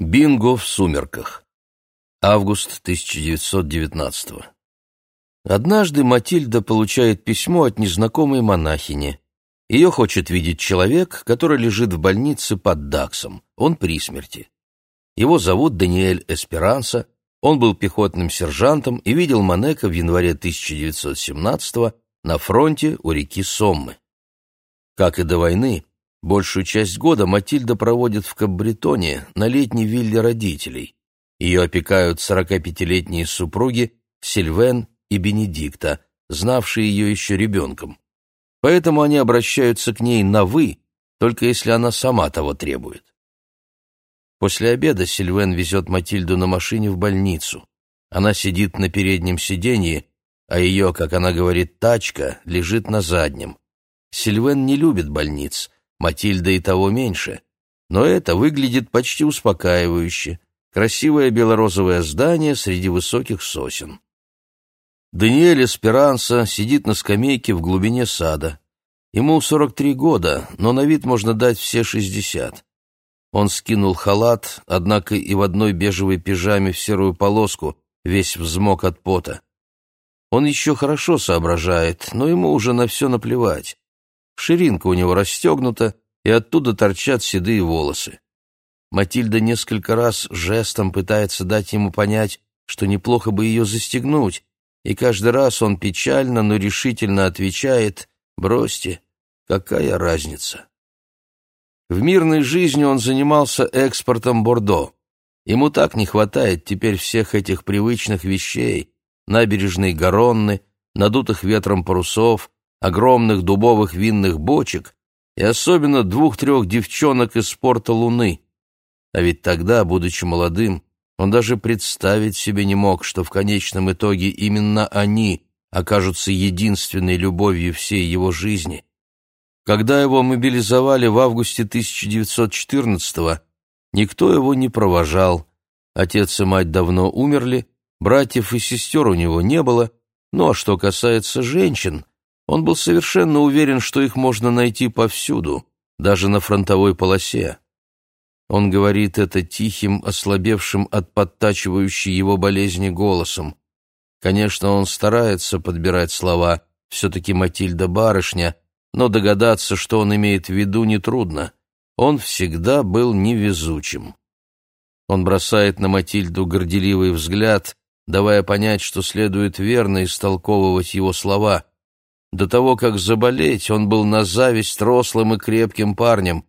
Бинго в сумерках. Август 1919 Однажды Матильда получает письмо от незнакомой монахини. Ее хочет видеть человек, который лежит в больнице под Даксом. Он при смерти. Его зовут Даниэль Эсперанса. Он был пехотным сержантом и видел Манека в январе 1917 на фронте у реки Соммы. Как и до войны, Большую часть года Матильда проводит в Каббретоне на летней вилле родителей. Ее опекают 45-летние супруги Сильвен и Бенедикта, знавшие ее еще ребенком. Поэтому они обращаются к ней на «вы», только если она сама того требует. После обеда Сильвен везет Матильду на машине в больницу. Она сидит на переднем сиденье, а ее, как она говорит, тачка лежит на заднем. Сильвен не любит больниц, Матильда и того меньше. Но это выглядит почти успокаивающе. Красивое белорозовое здание среди высоких сосен. Даниэль Эсперанса сидит на скамейке в глубине сада. Ему 43 года, но на вид можно дать все 60. Он скинул халат, однако и в одной бежевой пижаме в серую полоску, весь взмок от пота. Он еще хорошо соображает, но ему уже на все наплевать. Ширинка у него расстегнута, и оттуда торчат седые волосы. Матильда несколько раз жестом пытается дать ему понять, что неплохо бы ее застегнуть, и каждый раз он печально, но решительно отвечает «Бросьте, какая разница?». В мирной жизни он занимался экспортом Бордо. Ему так не хватает теперь всех этих привычных вещей, набережной Гаронны, надутых ветром парусов, огромных дубовых винных бочек и особенно двух-трех девчонок из порта Луны. А ведь тогда, будучи молодым, он даже представить себе не мог, что в конечном итоге именно они окажутся единственной любовью всей его жизни. Когда его мобилизовали в августе 1914-го, никто его не провожал. Отец и мать давно умерли, братьев и сестер у него не было, ну а что касается женщин, он был совершенно уверен, что их можно найти повсюду, даже на фронтовой полосе. Он говорит это тихим, ослабевшим от подтачивающей его болезни голосом. Конечно, он старается подбирать слова, все-таки Матильда барышня, но догадаться, что он имеет в виду, нетрудно. Он всегда был невезучим. Он бросает на Матильду горделивый взгляд, давая понять, что следует верно истолковывать его слова, до того, как заболеть, он был на зависть рослым и крепким парнем.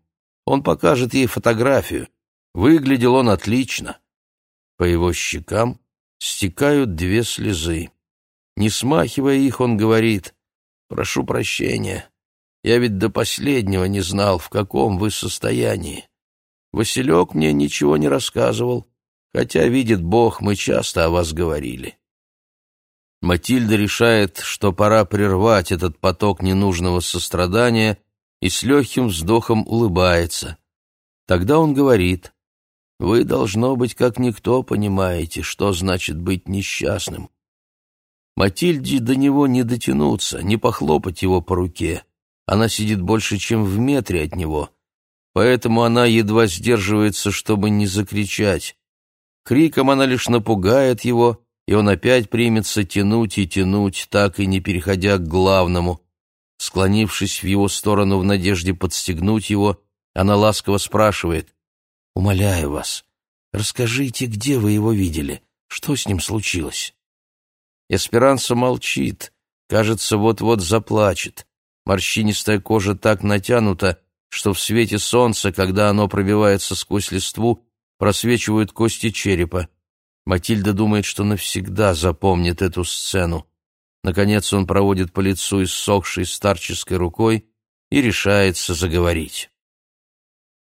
Он покажет ей фотографию. Выглядел он отлично. По его щекам стекают две слезы. Не смахивая их, он говорит, «Прошу прощения, я ведь до последнего не знал, в каком вы состоянии. Василек мне ничего не рассказывал, хотя, видит Бог, мы часто о вас говорили». Матильда решает, что пора прервать этот поток ненужного сострадания и с легким вздохом улыбается. Тогда он говорит, «Вы, должно быть, как никто понимаете, что значит быть несчастным. Матильде до него не дотянуться, не похлопать его по руке. Она сидит больше, чем в метре от него, поэтому она едва сдерживается, чтобы не закричать. Криком она лишь напугает его, и он опять примется тянуть и тянуть, так и не переходя к главному. Склонившись в его сторону в надежде подстегнуть его, она ласково спрашивает, «Умоляю вас, расскажите, где вы его видели, что с ним случилось?» Эсперанса молчит, кажется, вот-вот заплачет. Морщинистая кожа так натянута, что в свете солнца, когда оно пробивается сквозь листву, просвечивают кости черепа. Матильда думает, что навсегда запомнит эту сцену. Наконец он проводит по лицу иссохшей старческой рукой и решается заговорить.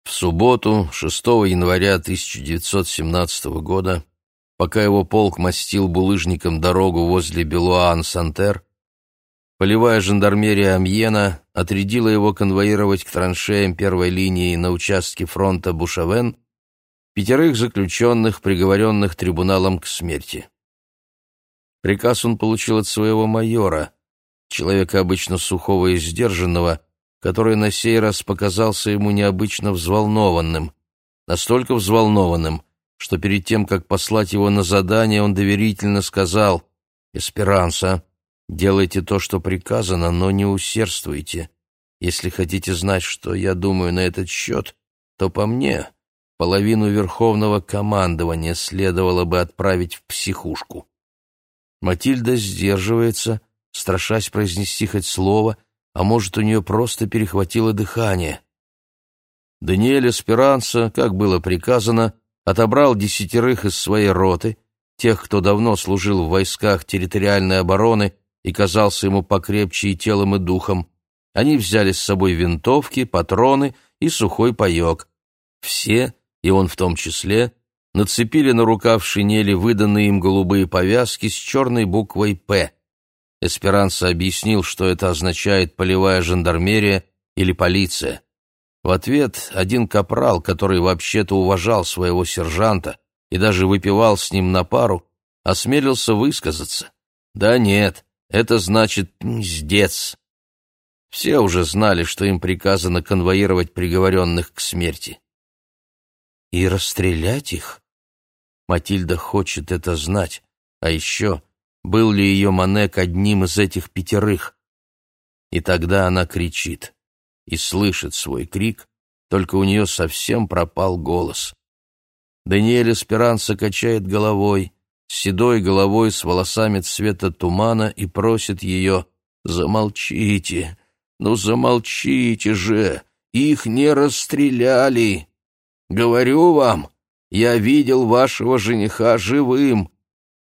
В субботу, 6 января 1917 года, пока его полк мастил булыжником дорогу возле Белуан-Сантер, полевая жандармерия Амьена отрядила его конвоировать к траншеям первой линии на участке фронта Бушавен пятерых заключенных, приговоренных трибуналом к смерти. Приказ он получил от своего майора, человека обычно сухого и сдержанного, который на сей раз показался ему необычно взволнованным. настолько взволнованным, что перед тем, как послать его на задание, он доверительно сказал «Эсперанса, делайте то, что приказано, но не усердствуйте. Если хотите знать, что я думаю на этот счет, то по мне половину верховного командования следовало бы отправить в психушку». Матильда сдерживается, страшась произнести хоть слово, а может, у нее просто перехватило дыхание. Даниэль Эсперанца, как было приказано, отобрал десятерых из своей роты, тех, кто давно служил в войсках территориальной обороны и казался ему покрепче и телом, и духом. Они взяли с собой винтовки, патроны и сухой паек. Все, и он в том числе, нацепили на рукав шинели выданные им голубые повязки с черной буквой «П». Эсперанца объяснил, что это означает «полевая жандармерия» или «полиция». В ответ один капрал, который вообще-то уважал своего сержанта и даже выпивал с ним на пару, осмелился высказаться. «Да нет, это значит «здец». Все уже знали, что им приказано конвоировать приговоренных к смерти. «И расстрелять их?» Матильда хочет это знать. А еще, был ли ее Манек одним из этих пятерых? И тогда она кричит и слышит свой крик, только у нее совсем пропал голос. Даниэль Эсперанца качает головой, седой головой с волосами цвета тумана и просит ее «Замолчите, ну замолчите же, их не расстреляли! Говорю вам, я видел вашего жениха живым,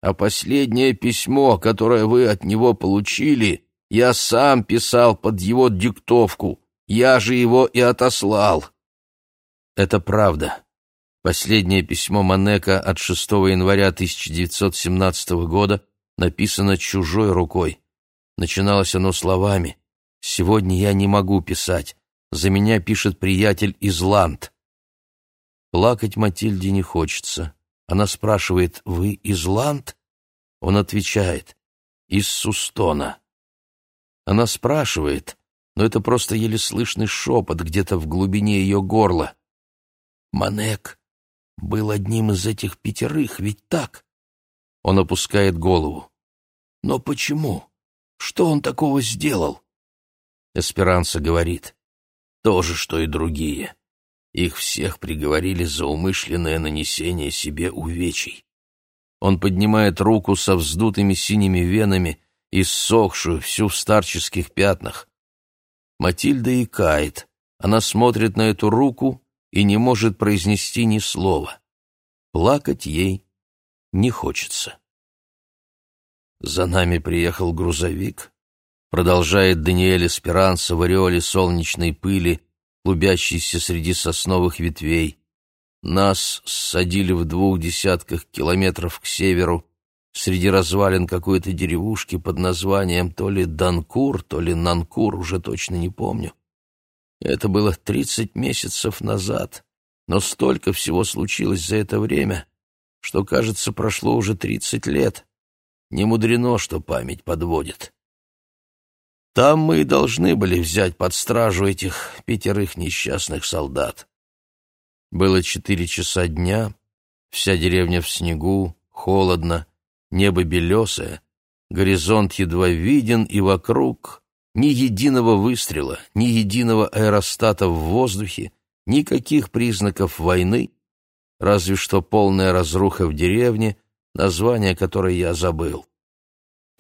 а последнее письмо, которое вы от него получили, я сам писал под его диктовку. Я же его и отослал. Это правда. Последнее письмо Манека от 6 января 1917 года написано чужой рукой. Начиналось оно словами «Сегодня я не могу писать. За меня пишет приятель из Ланд». Плакать Матильде не хочется. Она спрашивает «Вы из Ланд?» Он отвечает «Из Сустона». Она спрашивает, но это просто еле слышный шепот где-то в глубине ее горла. «Манек был одним из этих пятерых, ведь так?» Он опускает голову. «Но почему? Что он такого сделал?» Эсперанца говорит. «То же, что и другие. Их всех приговорили за умышленное нанесение себе увечий. Он поднимает руку со вздутыми синими венами, иссохшую, всю в старческих пятнах. Матильда и кает. Она смотрит на эту руку и не может произнести ни слова. Плакать ей не хочется. За нами приехал грузовик. Продолжает Даниэль Эсперанса в ореоле солнечной пыли, клубящейся среди сосновых ветвей. Нас ссадили в двух десятках километров к северу, среди развалин какой-то деревушки под названием то ли Данкур, то ли Нанкур, уже точно не помню. Это было тридцать месяцев назад, но столько всего случилось за это время, что, кажется, прошло уже тридцать лет. Не мудрено, что память подводит. Там мы и должны были взять под стражу этих пятерых несчастных солдат. Было четыре часа дня, вся деревня в снегу, холодно, небо белесое, горизонт едва виден, и вокруг ни единого выстрела, ни единого аэростата в воздухе, никаких признаков войны, разве что полная разруха в деревне, название которой я забыл.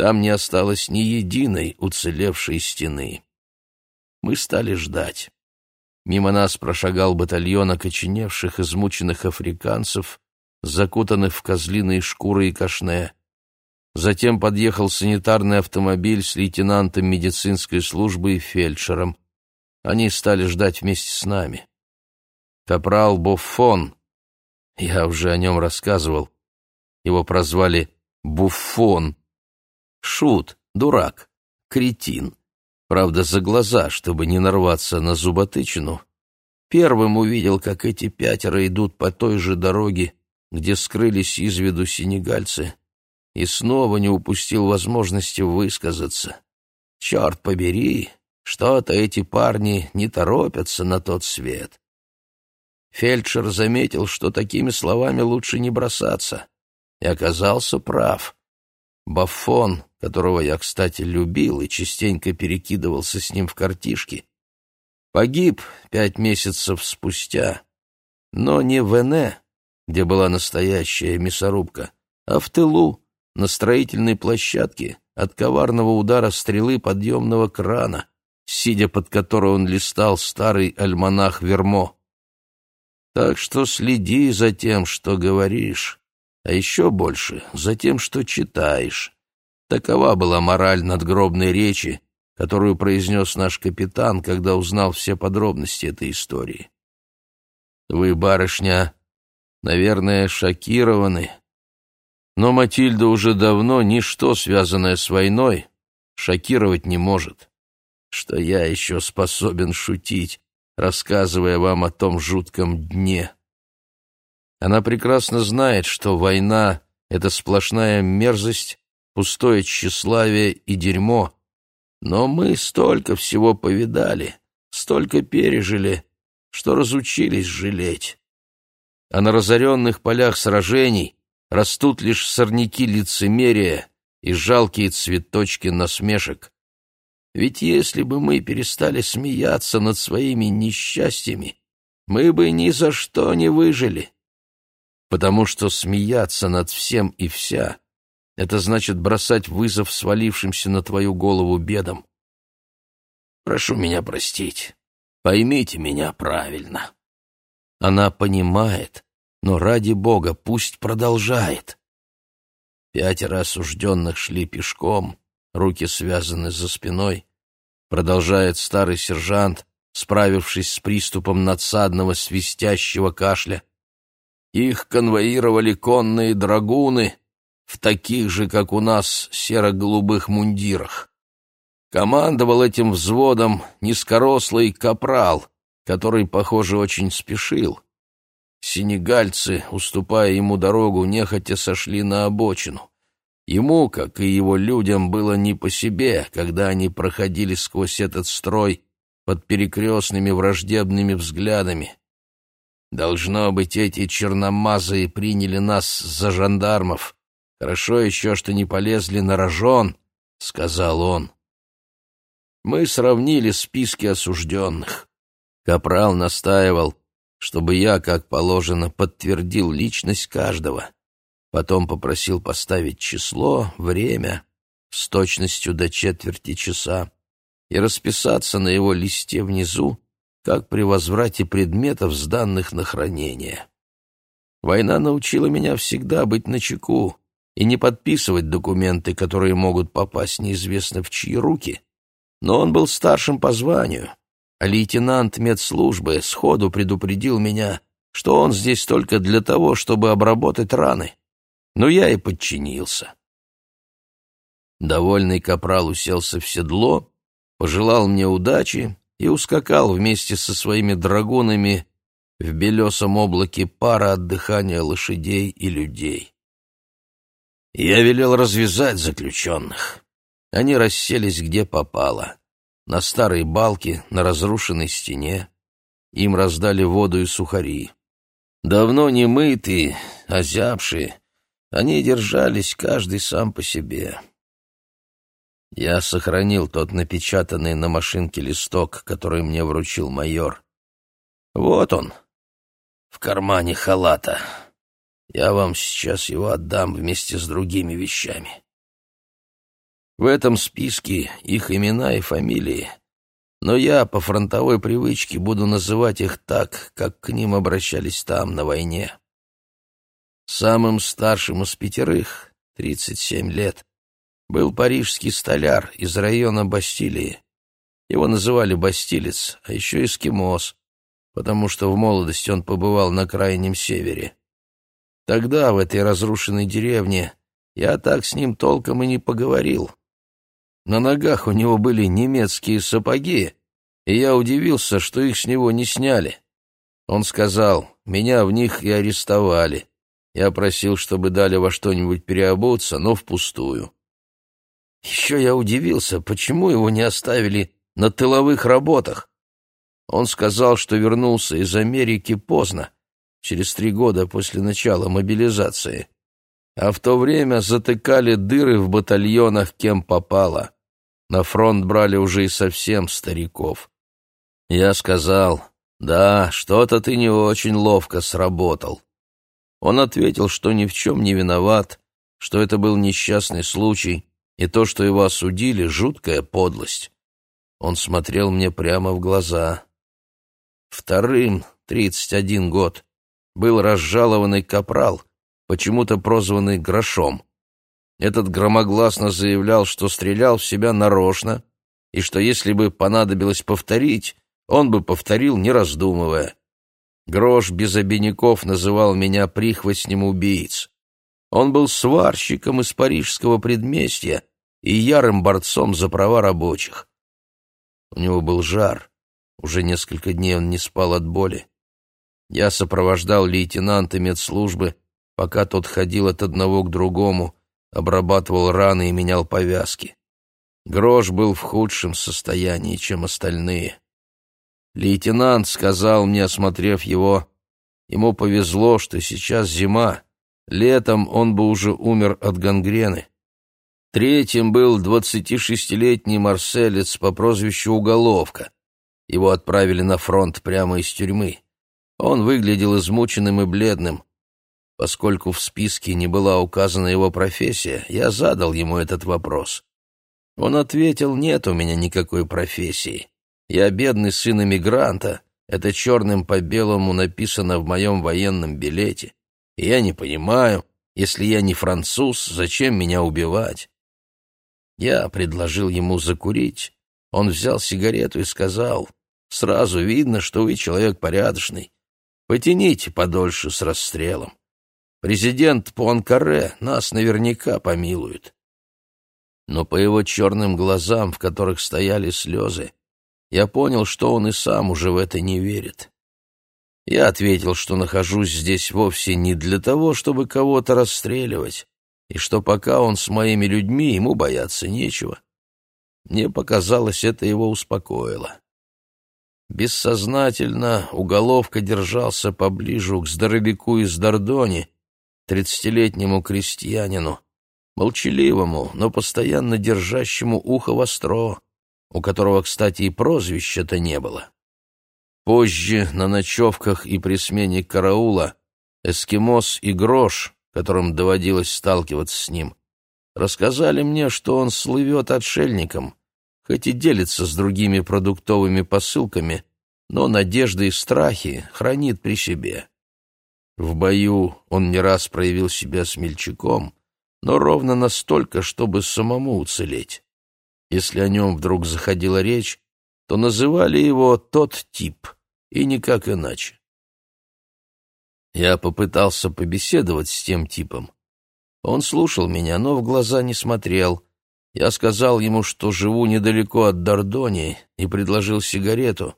Там не осталось ни единой уцелевшей стены. Мы стали ждать. Мимо нас прошагал батальон окоченевших, измученных африканцев, закутанных в козлиные шкуры и кашне. Затем подъехал санитарный автомобиль с лейтенантом медицинской службы и фельдшером. Они стали ждать вместе с нами. Капрал Буффон, я уже о нем рассказывал, его прозвали Буффон. Шут, дурак, кретин правда, за глаза, чтобы не нарваться на зуботычину, первым увидел, как эти пятеро идут по той же дороге, где скрылись из виду сенегальцы, и снова не упустил возможности высказаться. «Черт побери, что-то эти парни не торопятся на тот свет». фельдшер заметил, что такими словами лучше не бросаться, и оказался прав. Баффон, которого я, кстати, любил и частенько перекидывался с ним в картишки, погиб пять месяцев спустя, но не в Эне, где была настоящая мясорубка, а в тылу, на строительной площадке, от коварного удара стрелы подъемного крана, сидя под которой он листал старый альманах Вермо. Так что следи за тем, что говоришь, а еще больше за тем, что читаешь. Такова была мораль надгробной речи, которую произнес наш капитан, когда узнал все подробности этой истории. Вы, барышня, наверное, шокированы, но Матильда уже давно ничто, связанное с войной, шокировать не может. Что я еще способен шутить, рассказывая вам о том жутком дне. Она прекрасно знает, что война — это сплошная мерзость, пустое тщеславие и дерьмо. Но мы столько всего повидали, столько пережили, что разучились жалеть. А на разоренных полях сражений растут лишь сорняки лицемерия и жалкие цветочки насмешек. Ведь если бы мы перестали смеяться над своими несчастьями, мы бы ни за что не выжили. Потому что смеяться над всем и вся — это значит бросать вызов свалившимся на твою голову бедам. Прошу меня простить. Поймите меня правильно. Она понимает, но ради бога пусть продолжает. Пятеро осужденных шли пешком, руки связаны за спиной. Продолжает старый сержант, справившись с приступом надсадного свистящего кашля. Их конвоировали конные драгуны в таких же, как у нас, серо-голубых мундирах. Командовал этим взводом низкорослый капрал, который, похоже, очень спешил. Сенегальцы, уступая ему дорогу, нехотя сошли на обочину. Ему, как и его людям, было не по себе, когда они проходили сквозь этот строй под перекрестными враждебными взглядами. Должно быть, эти черномазые приняли нас за жандармов. Хорошо еще, что не полезли на рожон, — сказал он. Мы сравнили списки осужденных. Капрал настаивал, чтобы я, как положено, подтвердил личность каждого. Потом попросил поставить число, время, с точностью до четверти часа, и расписаться на его листе внизу, как при возврате предметов, сданных на хранение. Война научила меня всегда быть начеку и не подписывать документы, которые могут попасть неизвестно в чьи руки, но он был старшим по званию — лейтенант медслужбы сходу предупредил меня, что он здесь только для того, чтобы обработать раны. Но я и подчинился. Довольный капрал уселся в седло, пожелал мне удачи и ускакал вместе со своими драгунами в белесом облаке пара от дыхания лошадей и людей. Я велел развязать заключенных. Они расселись где попало на старой балке, на разрушенной стене. Им раздали воду и сухари. Давно не мытые, озябшие, они держались каждый сам по себе. Я сохранил тот напечатанный на машинке листок, который мне вручил майор. Вот он, в кармане халата. Я вам сейчас его отдам вместе с другими вещами. В этом списке их имена и фамилии, но я по фронтовой привычке буду называть их так, как к ним обращались там, на войне. Самым старшим из пятерых, 37 лет, был парижский столяр из района Бастилии. Его называли Бастилец, а еще эскимос, потому что в молодости он побывал на крайнем севере. Тогда в этой разрушенной деревне я так с ним толком и не поговорил. На ногах у него были немецкие сапоги, и я удивился, что их с него не сняли. Он сказал, меня в них и арестовали. Я просил, чтобы дали во что-нибудь переобуться, но впустую. Еще я удивился, почему его не оставили на тыловых работах. Он сказал, что вернулся из Америки поздно, через три года после начала мобилизации. А в то время затыкали дыры в батальонах кем попало. На фронт брали уже и совсем стариков. Я сказал, да, что-то ты не очень ловко сработал. Он ответил, что ни в чем не виноват, что это был несчастный случай, и то, что его осудили, жуткая подлость. Он смотрел мне прямо в глаза. Вторым, тридцать один год, был разжалованный капрал, почему-то прозванный Грошом. Этот громогласно заявлял, что стрелял в себя нарочно, и что если бы понадобилось повторить, он бы повторил, не раздумывая. Грош без обиняков называл меня прихвостнем убийц. Он был сварщиком из парижского предместья и ярым борцом за права рабочих. У него был жар. Уже несколько дней он не спал от боли. Я сопровождал лейтенанта медслужбы, пока тот ходил от одного к другому, обрабатывал раны и менял повязки. Грош был в худшем состоянии, чем остальные. Лейтенант сказал мне, осмотрев его, ему повезло, что сейчас зима, летом он бы уже умер от гангрены. Третьим был двадцатишестилетний марселец по прозвищу Уголовка. Его отправили на фронт прямо из тюрьмы. Он выглядел измученным и бледным. Поскольку в списке не была указана его профессия, я задал ему этот вопрос. Он ответил, нет у меня никакой профессии. Я бедный сын эмигранта, это черным по белому написано в моем военном билете. И я не понимаю, если я не француз, зачем меня убивать? Я предложил ему закурить. Он взял сигарету и сказал, «Сразу видно, что вы человек порядочный. Потяните подольше с расстрелом. Президент Пуанкаре нас наверняка помилует». Но по его черным глазам, в которых стояли слезы, я понял, что он и сам уже в это не верит. Я ответил, что нахожусь здесь вовсе не для того, чтобы кого-то расстреливать, и что пока он с моими людьми, ему бояться нечего. Мне показалось, это его успокоило. Бессознательно уголовка держался поближе к здоровяку из Дордони, тридцатилетнему крестьянину, молчаливому, но постоянно держащему ухо востро у которого, кстати, и прозвища-то не было. Позже, на ночевках и при смене караула, эскимос и грош, которым доводилось сталкиваться с ним, рассказали мне, что он слывет отшельником, хоть и делится с другими продуктовыми посылками, но надежды и страхи хранит при себе. В бою он не раз проявил себя смельчаком, но ровно настолько, чтобы самому уцелеть. Если о нем вдруг заходила речь, то называли его «тот тип», и никак иначе. Я попытался побеседовать с тем типом. Он слушал меня, но в глаза не смотрел. Я сказал ему, что живу недалеко от Дордони, и предложил сигарету.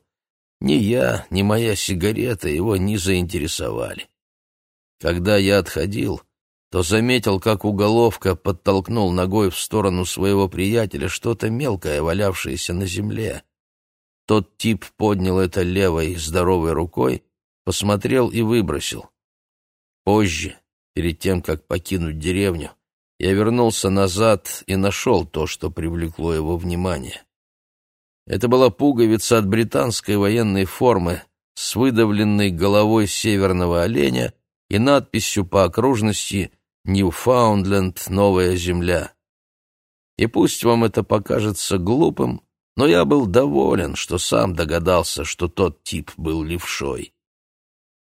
Ни я, ни моя сигарета его не заинтересовали. Когда я отходил, то заметил, как уголовка подтолкнул ногой в сторону своего приятеля что-то мелкое, валявшееся на земле. Тот тип поднял это левой здоровой рукой, посмотрел и выбросил. Позже, перед тем, как покинуть деревню, я вернулся назад и нашел то, что привлекло его внимание. Это была пуговица от британской военной формы с выдавленной головой северного оленя и надписью по окружности Ньюфаундленд — новая земля. И пусть вам это покажется глупым, но я был доволен, что сам догадался, что тот тип был левшой.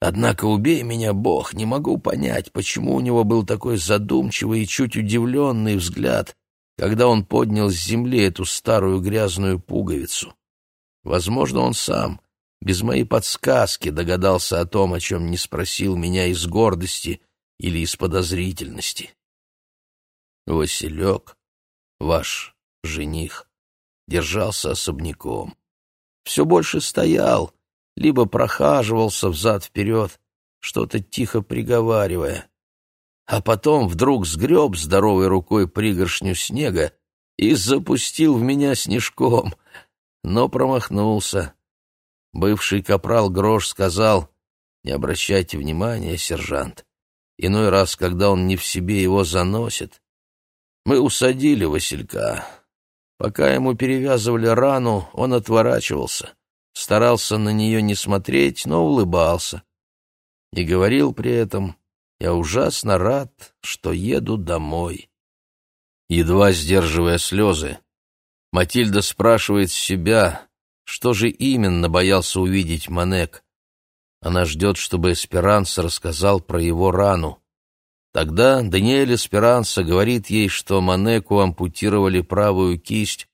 Однако, убей меня, Бог, не могу понять, почему у него был такой задумчивый и чуть удивленный взгляд, когда он поднял с земли эту старую грязную пуговицу. Возможно, он сам, без моей подсказки, догадался о том, о чем не спросил меня из гордости или из подозрительности. Василек, ваш жених, держался особняком. Все больше стоял, либо прохаживался взад-вперед, что-то тихо приговаривая. А потом вдруг сгреб здоровой рукой пригоршню снега и запустил в меня снежком, но промахнулся. Бывший капрал Грош сказал, «Не обращайте внимания, сержант. Иной раз, когда он не в себе, его заносит. Мы усадили Василька. Пока ему перевязывали рану, он отворачивался, старался на нее не смотреть, но улыбался. И говорил при этом, «Я ужасно рад, что еду домой». Едва сдерживая слезы, Матильда спрашивает себя, что же именно боялся увидеть Манек. Она ждет, чтобы Эсперанса рассказал про его рану. Тогда Даниэль Эсперанса говорит ей, что Манеку ампутировали правую кисть,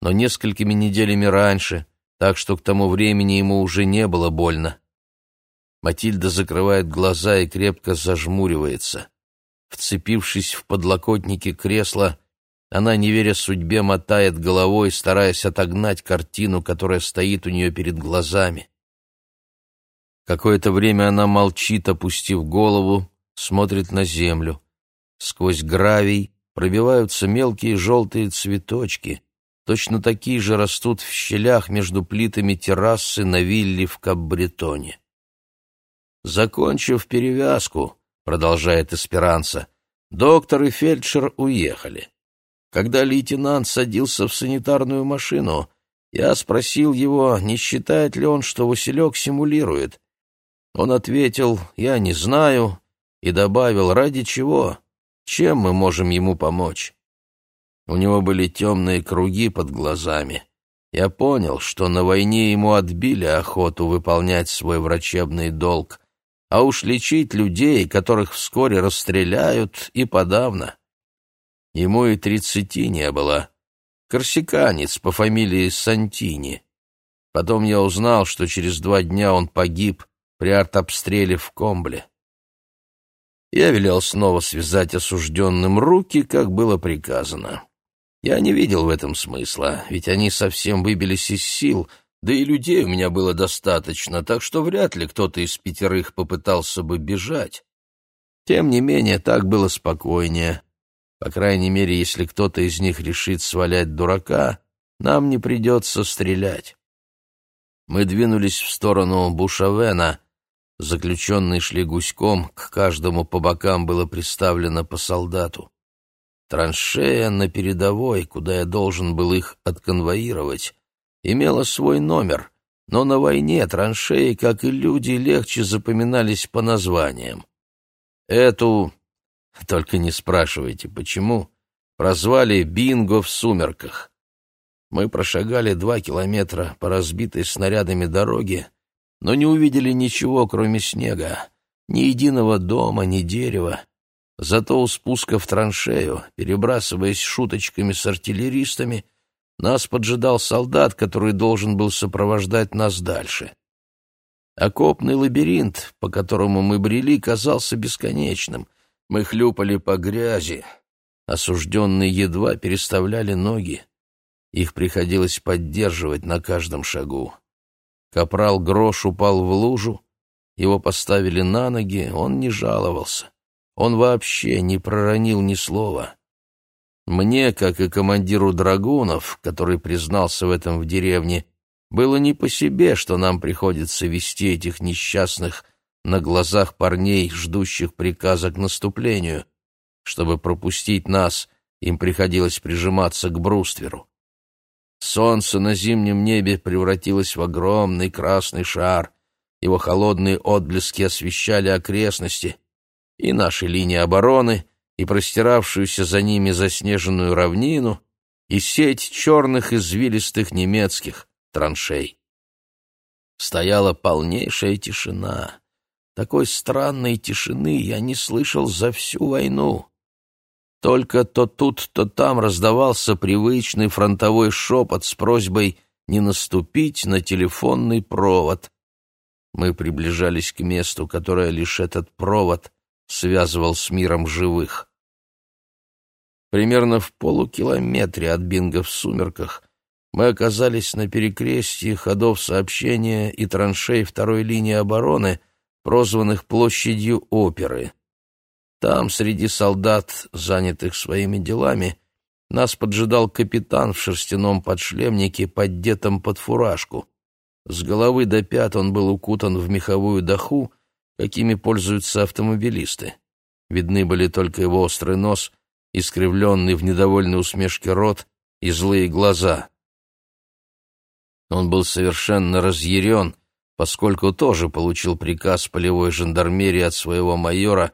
но несколькими неделями раньше, так что к тому времени ему уже не было больно. Матильда закрывает глаза и крепко зажмуривается. Вцепившись в подлокотники кресла, она, не веря судьбе, мотает головой, стараясь отогнать картину, которая стоит у нее перед глазами. Какое-то время она молчит, опустив голову, смотрит на землю. Сквозь гравий пробиваются мелкие желтые цветочки. Точно такие же растут в щелях между плитами террасы на вилле в Каббретоне. «Закончив перевязку», — продолжает Эсперанца, — «доктор и фельдшер уехали. Когда лейтенант садился в санитарную машину, я спросил его, не считает ли он, что Василек симулирует. Он ответил «я не знаю» и добавил «ради чего? Чем мы можем ему помочь?» У него были темные круги под глазами. Я понял, что на войне ему отбили охоту выполнять свой врачебный долг, а уж лечить людей, которых вскоре расстреляют, и подавно. Ему и тридцати не было. Корсиканец по фамилии Сантини. Потом я узнал, что через два дня он погиб при артобстреле в Комбле. Я велел снова связать осужденным руки, как было приказано. Я не видел в этом смысла, ведь они совсем выбились из сил, да и людей у меня было достаточно, так что вряд ли кто-то из пятерых попытался бы бежать. Тем не менее, так было спокойнее. По крайней мере, если кто-то из них решит свалять дурака, нам не придется стрелять. Мы двинулись в сторону Бушавена. Заключенные шли гуськом, к каждому по бокам было приставлено по солдату. Траншея на передовой, куда я должен был их отконвоировать, имела свой номер, но на войне траншеи, как и люди, легче запоминались по названиям. Эту только не спрашивайте, почему. Прозвали «Бинго в сумерках». Мы прошагали два километра по разбитой снарядами дороге, но не увидели ничего, кроме снега, ни единого дома, ни дерева. Зато у спуска в траншею, перебрасываясь шуточками с артиллеристами, нас поджидал солдат, который должен был сопровождать нас дальше. Окопный лабиринт, по которому мы брели, казался бесконечным — мы хлюпали по грязи. Осужденные едва переставляли ноги. Их приходилось поддерживать на каждом шагу. Капрал Грош упал в лужу, его поставили на ноги, он не жаловался. Он вообще не проронил ни слова. Мне, как и командиру драгунов, который признался в этом в деревне, было не по себе, что нам приходится вести этих несчастных на глазах парней, ждущих приказа к наступлению. Чтобы пропустить нас, им приходилось прижиматься к брустверу. Солнце на зимнем небе превратилось в огромный красный шар. Его холодные отблески освещали окрестности, и наши линии обороны, и простиравшуюся за ними заснеженную равнину, и сеть черных извилистых немецких траншей. Стояла полнейшая тишина. Такой странной тишины я не слышал за всю войну. Только то тут, то там раздавался привычный фронтовой шепот с просьбой не наступить на телефонный провод. Мы приближались к месту, которое лишь этот провод связывал с миром живых. Примерно в полукилометре от Бинга в сумерках мы оказались на перекрестии ходов сообщения и траншей второй линии обороны — прозванных площадью оперы. Там, среди солдат, занятых своими делами, нас поджидал капитан в шерстяном подшлемнике, поддетом под фуражку. С головы до пят он был укутан в меховую доху, какими пользуются автомобилисты. Видны были только его острый нос, искривленный в недовольной усмешке рот и злые глаза. Он был совершенно разъярен, поскольку тоже получил приказ полевой жандармерии от своего майора,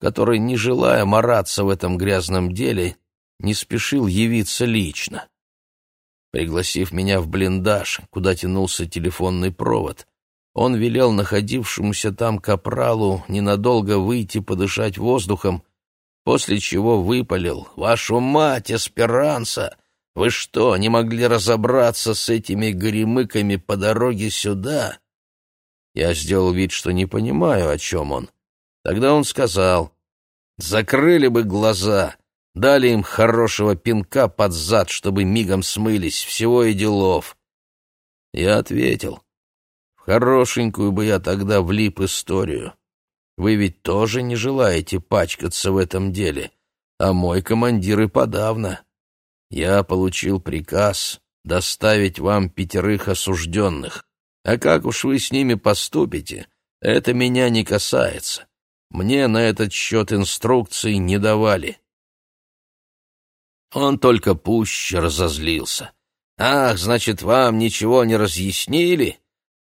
который, не желая мараться в этом грязном деле, не спешил явиться лично. Пригласив меня в блиндаж, куда тянулся телефонный провод, он велел находившемуся там капралу ненадолго выйти подышать воздухом, после чего выпалил «Вашу мать, Эсперанса! Вы что, не могли разобраться с этими горемыками по дороге сюда?» Я сделал вид, что не понимаю, о чем он. Тогда он сказал «Закрыли бы глаза!» Дали им хорошего пинка под зад, чтобы мигом смылись, всего и делов. Я ответил, хорошенькую бы я тогда влип историю. Вы ведь тоже не желаете пачкаться в этом деле, а мой командир и подавно. Я получил приказ доставить вам пятерых осужденных. А как уж вы с ними поступите, это меня не касается. Мне на этот счет инструкций не давали. Он только пуще разозлился. «Ах, значит, вам ничего не разъяснили?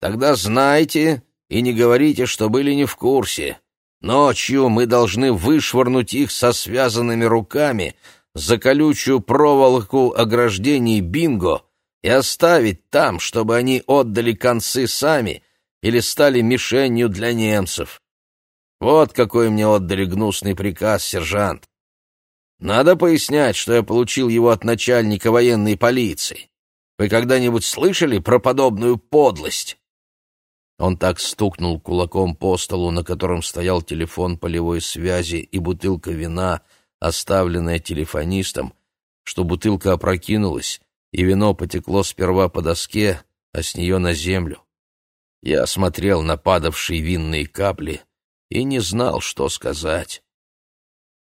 Тогда знайте и не говорите, что были не в курсе. Ночью мы должны вышвырнуть их со связанными руками за колючую проволоку ограждений бинго и оставить там, чтобы они отдали концы сами или стали мишенью для немцев. Вот какой мне отдали гнусный приказ, сержант. Надо пояснять, что я получил его от начальника военной полиции. Вы когда-нибудь слышали про подобную подлость?» Он так стукнул кулаком по столу, на котором стоял телефон полевой связи и бутылка вина, оставленная телефонистом, что бутылка опрокинулась, и вино потекло сперва по доске, а с нее на землю. Я смотрел на падавшие винные капли и не знал, что сказать.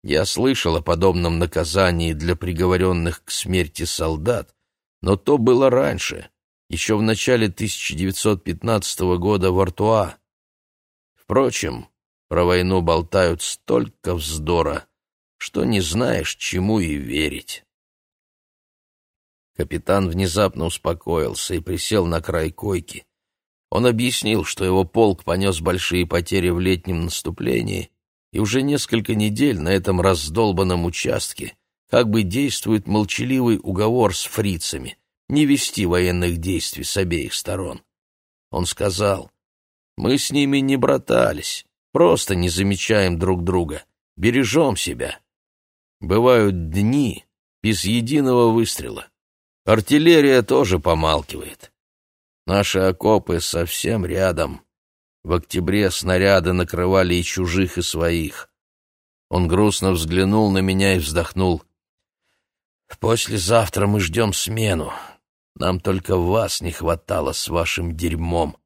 Я слышал о подобном наказании для приговоренных к смерти солдат, но то было раньше, еще в начале 1915 года в Артуа. Впрочем, про войну болтают столько вздора, что не знаешь, чему и верить. Капитан внезапно успокоился и присел на край койки. Он объяснил, что его полк понес большие потери в летнем наступлении и уже несколько недель на этом раздолбанном участке как бы действует молчаливый уговор с фрицами не вести военных действий с обеих сторон. Он сказал, «Мы с ними не братались, просто не замечаем друг друга, бережем себя. Бывают дни без единого выстрела. Артиллерия тоже помалкивает. Наши окопы совсем рядом. В октябре снаряды накрывали и чужих, и своих. Он грустно взглянул на меня и вздохнул. «Послезавтра мы ждем смену. Нам только вас не хватало с вашим дерьмом».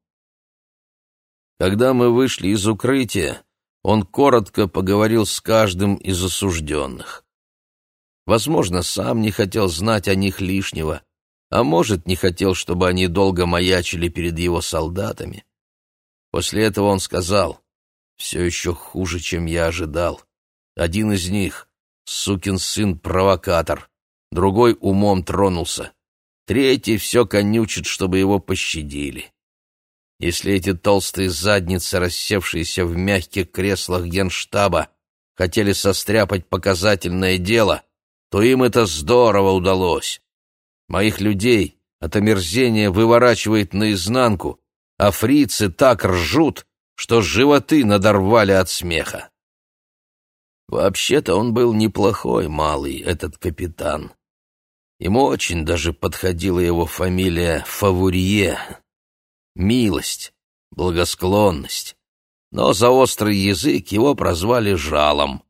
Когда мы вышли из укрытия, он коротко поговорил с каждым из осужденных. Возможно, сам не хотел знать о них лишнего, а может, не хотел, чтобы они долго маячили перед его солдатами. После этого он сказал, «Все еще хуже, чем я ожидал. Один из них — сукин сын-провокатор, другой умом тронулся, третий все конючит, чтобы его пощадили. Если эти толстые задницы, рассевшиеся в мягких креслах генштаба, хотели состряпать показательное дело, то им это здорово удалось. Моих людей от омерзения выворачивает наизнанку, а фрицы так ржут, что животы надорвали от смеха. Вообще-то он был неплохой малый, этот капитан. Ему очень даже подходила его фамилия Фавурье. Милость, благосклонность. Но за острый язык его прозвали Жалом.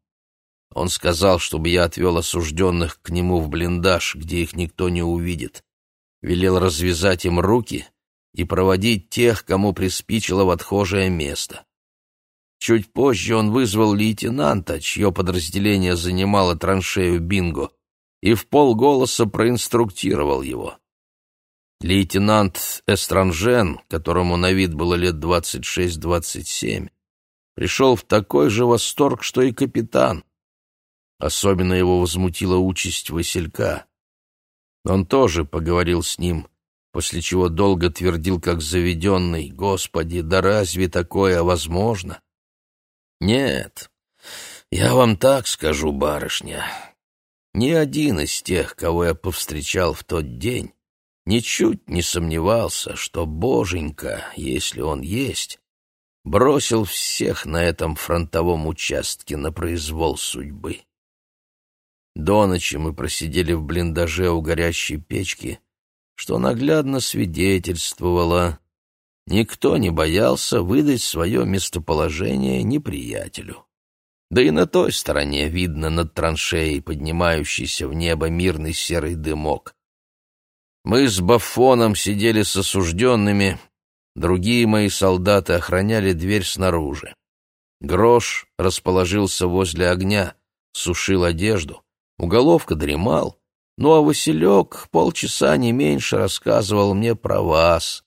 Он сказал, чтобы я отвел осужденных к нему в блиндаж, где их никто не увидит. Велел развязать им руки и проводить тех, кому приспичило в отхожее место. Чуть позже он вызвал лейтенанта, чье подразделение занимало траншею Бинго, и в полголоса проинструктировал его. Лейтенант Эстранжен, которому на вид было лет двадцать шесть-двадцать семь, пришел в такой же восторг, что и капитан. Особенно его возмутила участь Василька. Он тоже поговорил с ним, после чего долго твердил, как заведенный, «Господи, да разве такое возможно?» «Нет, я вам так скажу, барышня, ни один из тех, кого я повстречал в тот день, ничуть не сомневался, что Боженька, если он есть, бросил всех на этом фронтовом участке на произвол судьбы. До ночи мы просидели в блиндаже у горящей печки, что наглядно свидетельствовало, никто не боялся выдать свое местоположение неприятелю. Да и на той стороне видно над траншеей поднимающийся в небо мирный серый дымок. Мы с Бафоном сидели с осужденными, другие мои солдаты охраняли дверь снаружи. Грош расположился возле огня, сушил одежду, уголовка дремал, ну а Василек полчаса не меньше рассказывал мне про вас.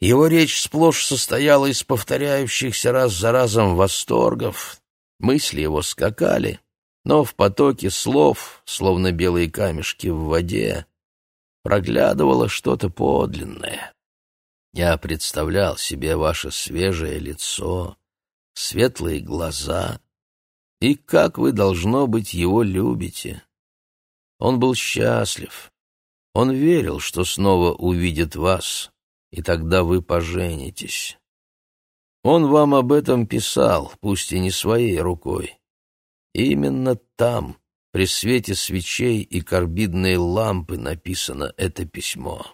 Его речь сплошь состояла из повторяющихся раз за разом восторгов, мысли его скакали, но в потоке слов, словно белые камешки в воде, проглядывало что-то подлинное. Я представлял себе ваше свежее лицо, светлые глаза, и как вы, должно быть, его любите. Он был счастлив. Он верил, что снова увидит вас, и тогда вы поженитесь. Он вам об этом писал, пусть и не своей рукой. Именно там, при свете свечей и карбидной лампы написано это письмо.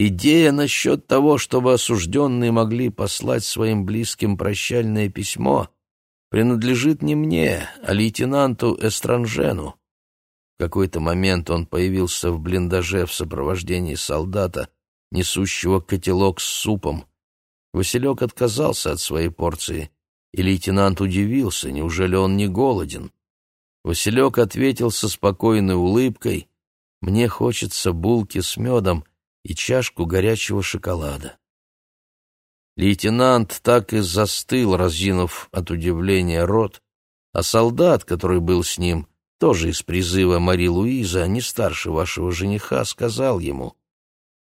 Идея насчет того, чтобы осужденные могли послать своим близким прощальное письмо, принадлежит не мне, а лейтенанту Эстранжену. В какой-то момент он появился в блиндаже в сопровождении солдата, несущего котелок с супом. Василек отказался от своей порции, и лейтенант удивился, неужели он не голоден. Василек ответил со спокойной улыбкой, «Мне хочется булки с медом и чашку горячего шоколада». Лейтенант так и застыл, разинув от удивления рот, а солдат, который был с ним, тоже из призыва Мари Луиза, не старше вашего жениха, сказал ему,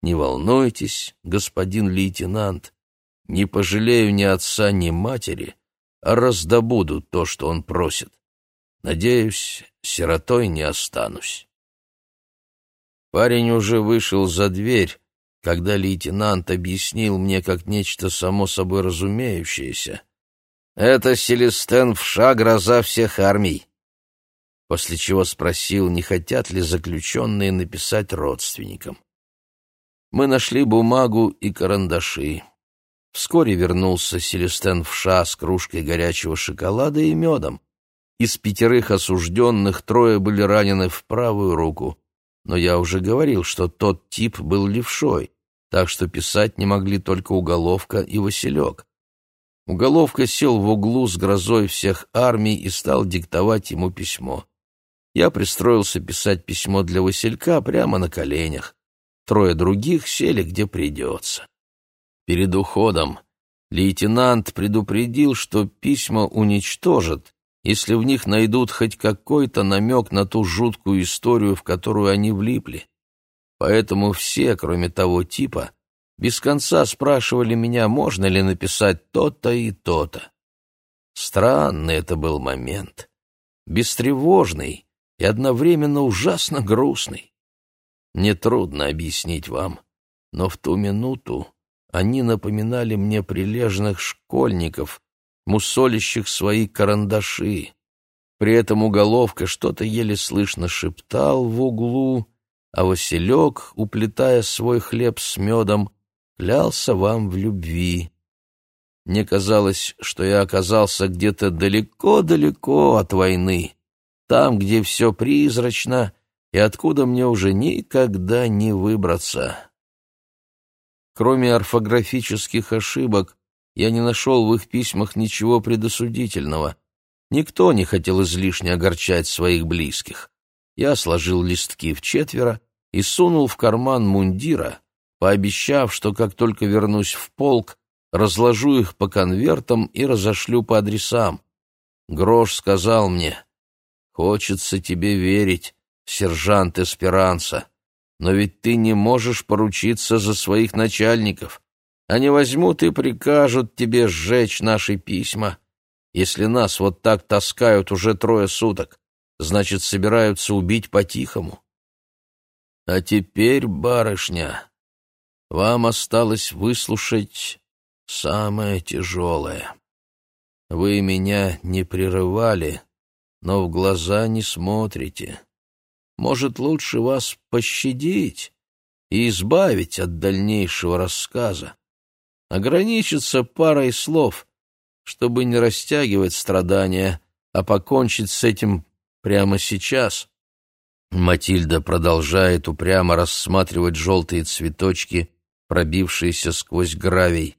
«Не волнуйтесь, господин лейтенант, не пожалею ни отца, ни матери, а раздобуду то, что он просит. Надеюсь, сиротой не останусь. Парень уже вышел за дверь, когда лейтенант объяснил мне как нечто само собой разумеющееся. «Это Селестен Вша, гроза всех армий!» После чего спросил, не хотят ли заключенные написать родственникам. Мы нашли бумагу и карандаши. Вскоре вернулся Селестен Вша с кружкой горячего шоколада и медом. Из пятерых осужденных трое были ранены в правую руку, но я уже говорил, что тот тип был левшой, так что писать не могли только Уголовка и Василек. Уголовка сел в углу с грозой всех армий и стал диктовать ему письмо. Я пристроился писать письмо для Василька прямо на коленях. Трое других сели где придется. Перед уходом лейтенант предупредил, что письма уничтожат, если в них найдут хоть какой-то намек на ту жуткую историю, в которую они влипли. Поэтому все, кроме того типа, без конца спрашивали меня, можно ли написать то-то и то-то. Странный это был момент, бестревожный и одновременно ужасно грустный. Нетрудно объяснить вам, но в ту минуту они напоминали мне прилежных школьников, мусолящих свои карандаши. При этом уголовка что-то еле слышно шептал в углу, а Василек, уплетая свой хлеб с медом, клялся вам в любви. Мне казалось, что я оказался где-то далеко-далеко от войны, там, где все призрачно и откуда мне уже никогда не выбраться. Кроме орфографических ошибок, я не нашел в их письмах ничего предосудительного. Никто не хотел излишне огорчать своих близких. Я сложил листки в четверо и сунул в карман мундира, пообещав, что как только вернусь в полк, разложу их по конвертам и разошлю по адресам. Грош сказал мне, «Хочется тебе верить, сержант Эсперанса, но ведь ты не можешь поручиться за своих начальников. Они возьмут и прикажут тебе сжечь наши письма. Если нас вот так таскают уже трое суток, значит, собираются убить по-тихому. А теперь, барышня, вам осталось выслушать самое тяжелое. Вы меня не прерывали, но в глаза не смотрите. Может, лучше вас пощадить и избавить от дальнейшего рассказа. Ограничиться парой слов, чтобы не растягивать страдания, а покончить с этим прямо сейчас. Матильда продолжает упрямо рассматривать желтые цветочки, пробившиеся сквозь гравий.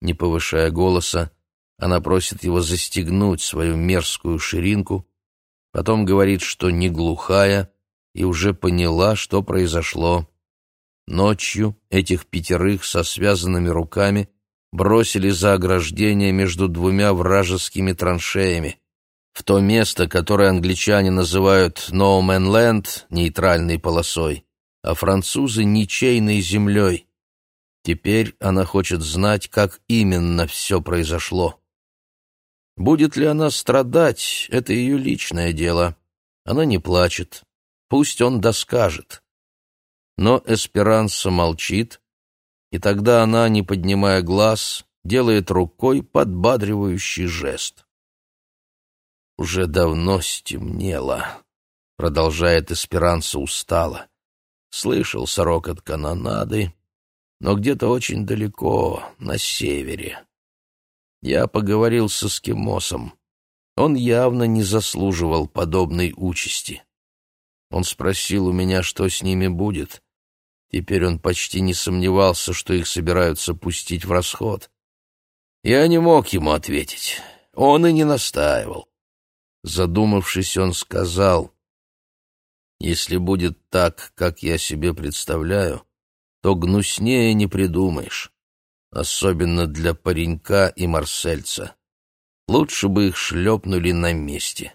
Не повышая голоса, она просит его застегнуть свою мерзкую ширинку, потом говорит, что не глухая и уже поняла, что произошло. Ночью этих пятерых со связанными руками бросили за ограждение между двумя вражескими траншеями в то место, которое англичане называют «no man land» — нейтральной полосой, а французы — ничейной землей. Теперь она хочет знать, как именно все произошло. Будет ли она страдать, это ее личное дело. Она не плачет. Пусть он доскажет. Но Эсперанса молчит, и тогда она, не поднимая глаз, делает рукой подбадривающий жест. Уже давно стемнело, продолжает Эсперанса устало. Слышал сорок от канонады, но где-то очень далеко, на севере. Я поговорил с эскимосом. Он явно не заслуживал подобной участи. Он спросил у меня, что с ними будет. Теперь он почти не сомневался, что их собираются пустить в расход. Я не мог ему ответить. Он и не настаивал. Задумавшись, он сказал, «Если будет так, как я себе представляю, то гнуснее не придумаешь, особенно для паренька и марсельца. Лучше бы их шлепнули на месте».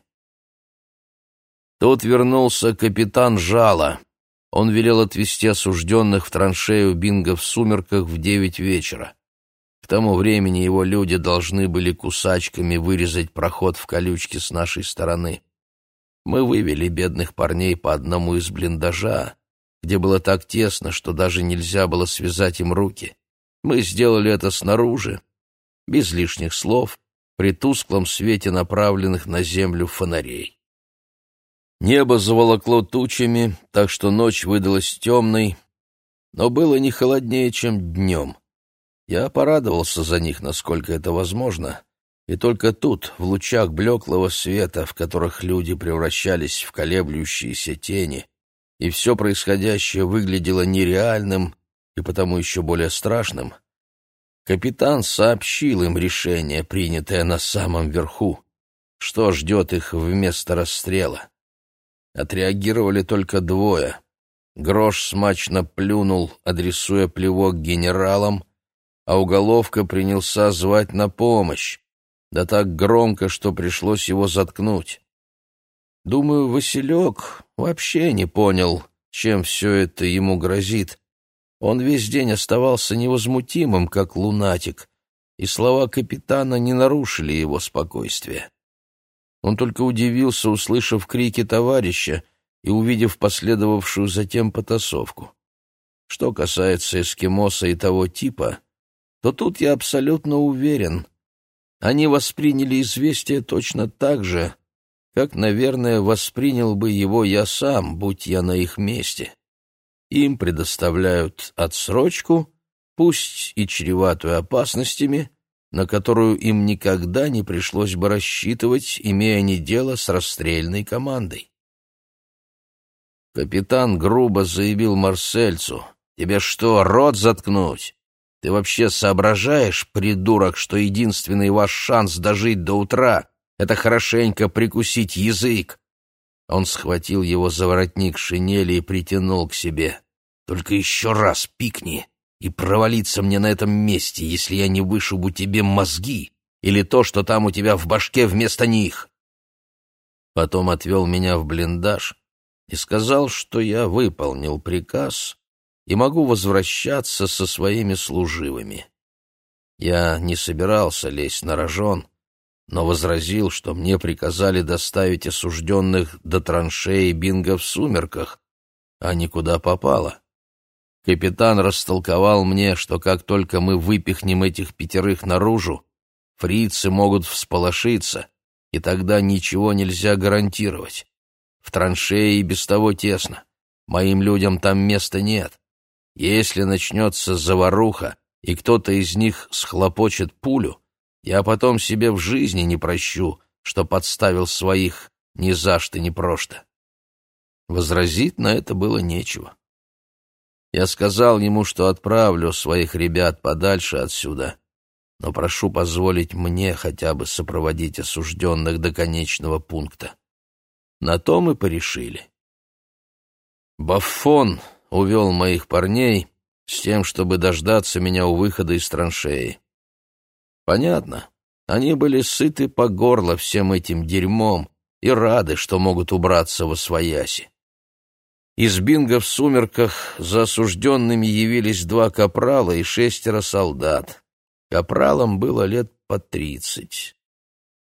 Тут вернулся капитан Жала. Он велел отвезти осужденных в траншею Бинго в сумерках в девять вечера. К тому времени его люди должны были кусачками вырезать проход в колючке с нашей стороны. Мы вывели бедных парней по одному из блиндажа, где было так тесно, что даже нельзя было связать им руки. Мы сделали это снаружи, без лишних слов, при тусклом свете направленных на землю фонарей. Небо заволокло тучами, так что ночь выдалась темной, но было не холоднее, чем днем. Я порадовался за них, насколько это возможно, и только тут, в лучах блеклого света, в которых люди превращались в колеблющиеся тени, и все происходящее выглядело нереальным и потому еще более страшным, капитан сообщил им решение, принятое на самом верху, что ждет их вместо расстрела. Отреагировали только двое. Грош смачно плюнул, адресуя плевок генералам, а уголовка принялся звать на помощь, да так громко, что пришлось его заткнуть. Думаю, Василек вообще не понял, чем все это ему грозит. Он весь день оставался невозмутимым, как лунатик, и слова капитана не нарушили его спокойствие. Он только удивился, услышав крики товарища и увидев последовавшую затем потасовку. Что касается эскимоса и того типа, то тут я абсолютно уверен. Они восприняли известие точно так же, как, наверное, воспринял бы его я сам, будь я на их месте. Им предоставляют отсрочку, пусть и чреватую опасностями, на которую им никогда не пришлось бы рассчитывать, имея не дело с расстрельной командой. Капитан грубо заявил Марсельцу, «Тебе что, рот заткнуть? Ты вообще соображаешь, придурок, что единственный ваш шанс дожить до утра — это хорошенько прикусить язык? Он схватил его за воротник шинели и притянул к себе. «Только еще раз пикни и провалиться мне на этом месте, если я не вышибу тебе мозги или то, что там у тебя в башке вместо них». Потом отвел меня в блиндаж и сказал, что я выполнил приказ и могу возвращаться со своими служивыми. Я не собирался лезть на рожон, но возразил, что мне приказали доставить осужденных до траншеи Бинга в сумерках, а никуда попало. Капитан растолковал мне, что как только мы выпихнем этих пятерых наружу, фрицы могут всполошиться, и тогда ничего нельзя гарантировать. В траншее и без того тесно. Моим людям там места нет. Если начнется заваруха, и кто-то из них схлопочет пулю, я потом себе в жизни не прощу, что подставил своих ни за что, ни прошто. Возразить на это было нечего. Я сказал ему, что отправлю своих ребят подальше отсюда, но прошу позволить мне хотя бы сопроводить осужденных до конечного пункта. На то мы порешили. Баффон увел моих парней с тем, чтобы дождаться меня у выхода из траншеи. Понятно, они были сыты по горло всем этим дерьмом и рады, что могут убраться во свояси. Из бинга в сумерках за осужденными явились два капрала и шестеро солдат. Капралам было лет по тридцать.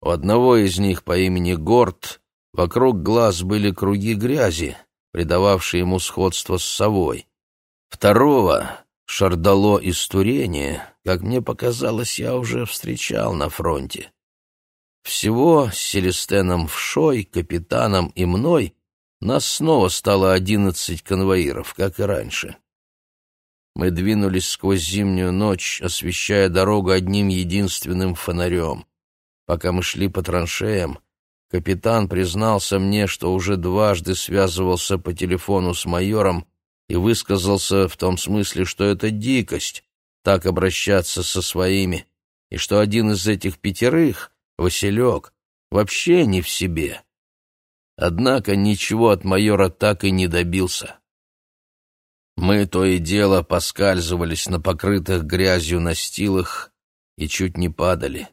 У одного из них по имени Горд вокруг глаз были круги грязи, придававшие ему сходство с совой. Второго, Шардало из Турения, как мне показалось, я уже встречал на фронте. Всего с Селестеном Вшой, капитаном и мной нас снова стало одиннадцать конвоиров, как и раньше. Мы двинулись сквозь зимнюю ночь, освещая дорогу одним единственным фонарем. Пока мы шли по траншеям, капитан признался мне, что уже дважды связывался по телефону с майором и высказался в том смысле, что это дикость так обращаться со своими, и что один из этих пятерых, Василек, вообще не в себе. Однако ничего от майора так и не добился. Мы то и дело поскальзывались на покрытых грязью настилах и чуть не падали.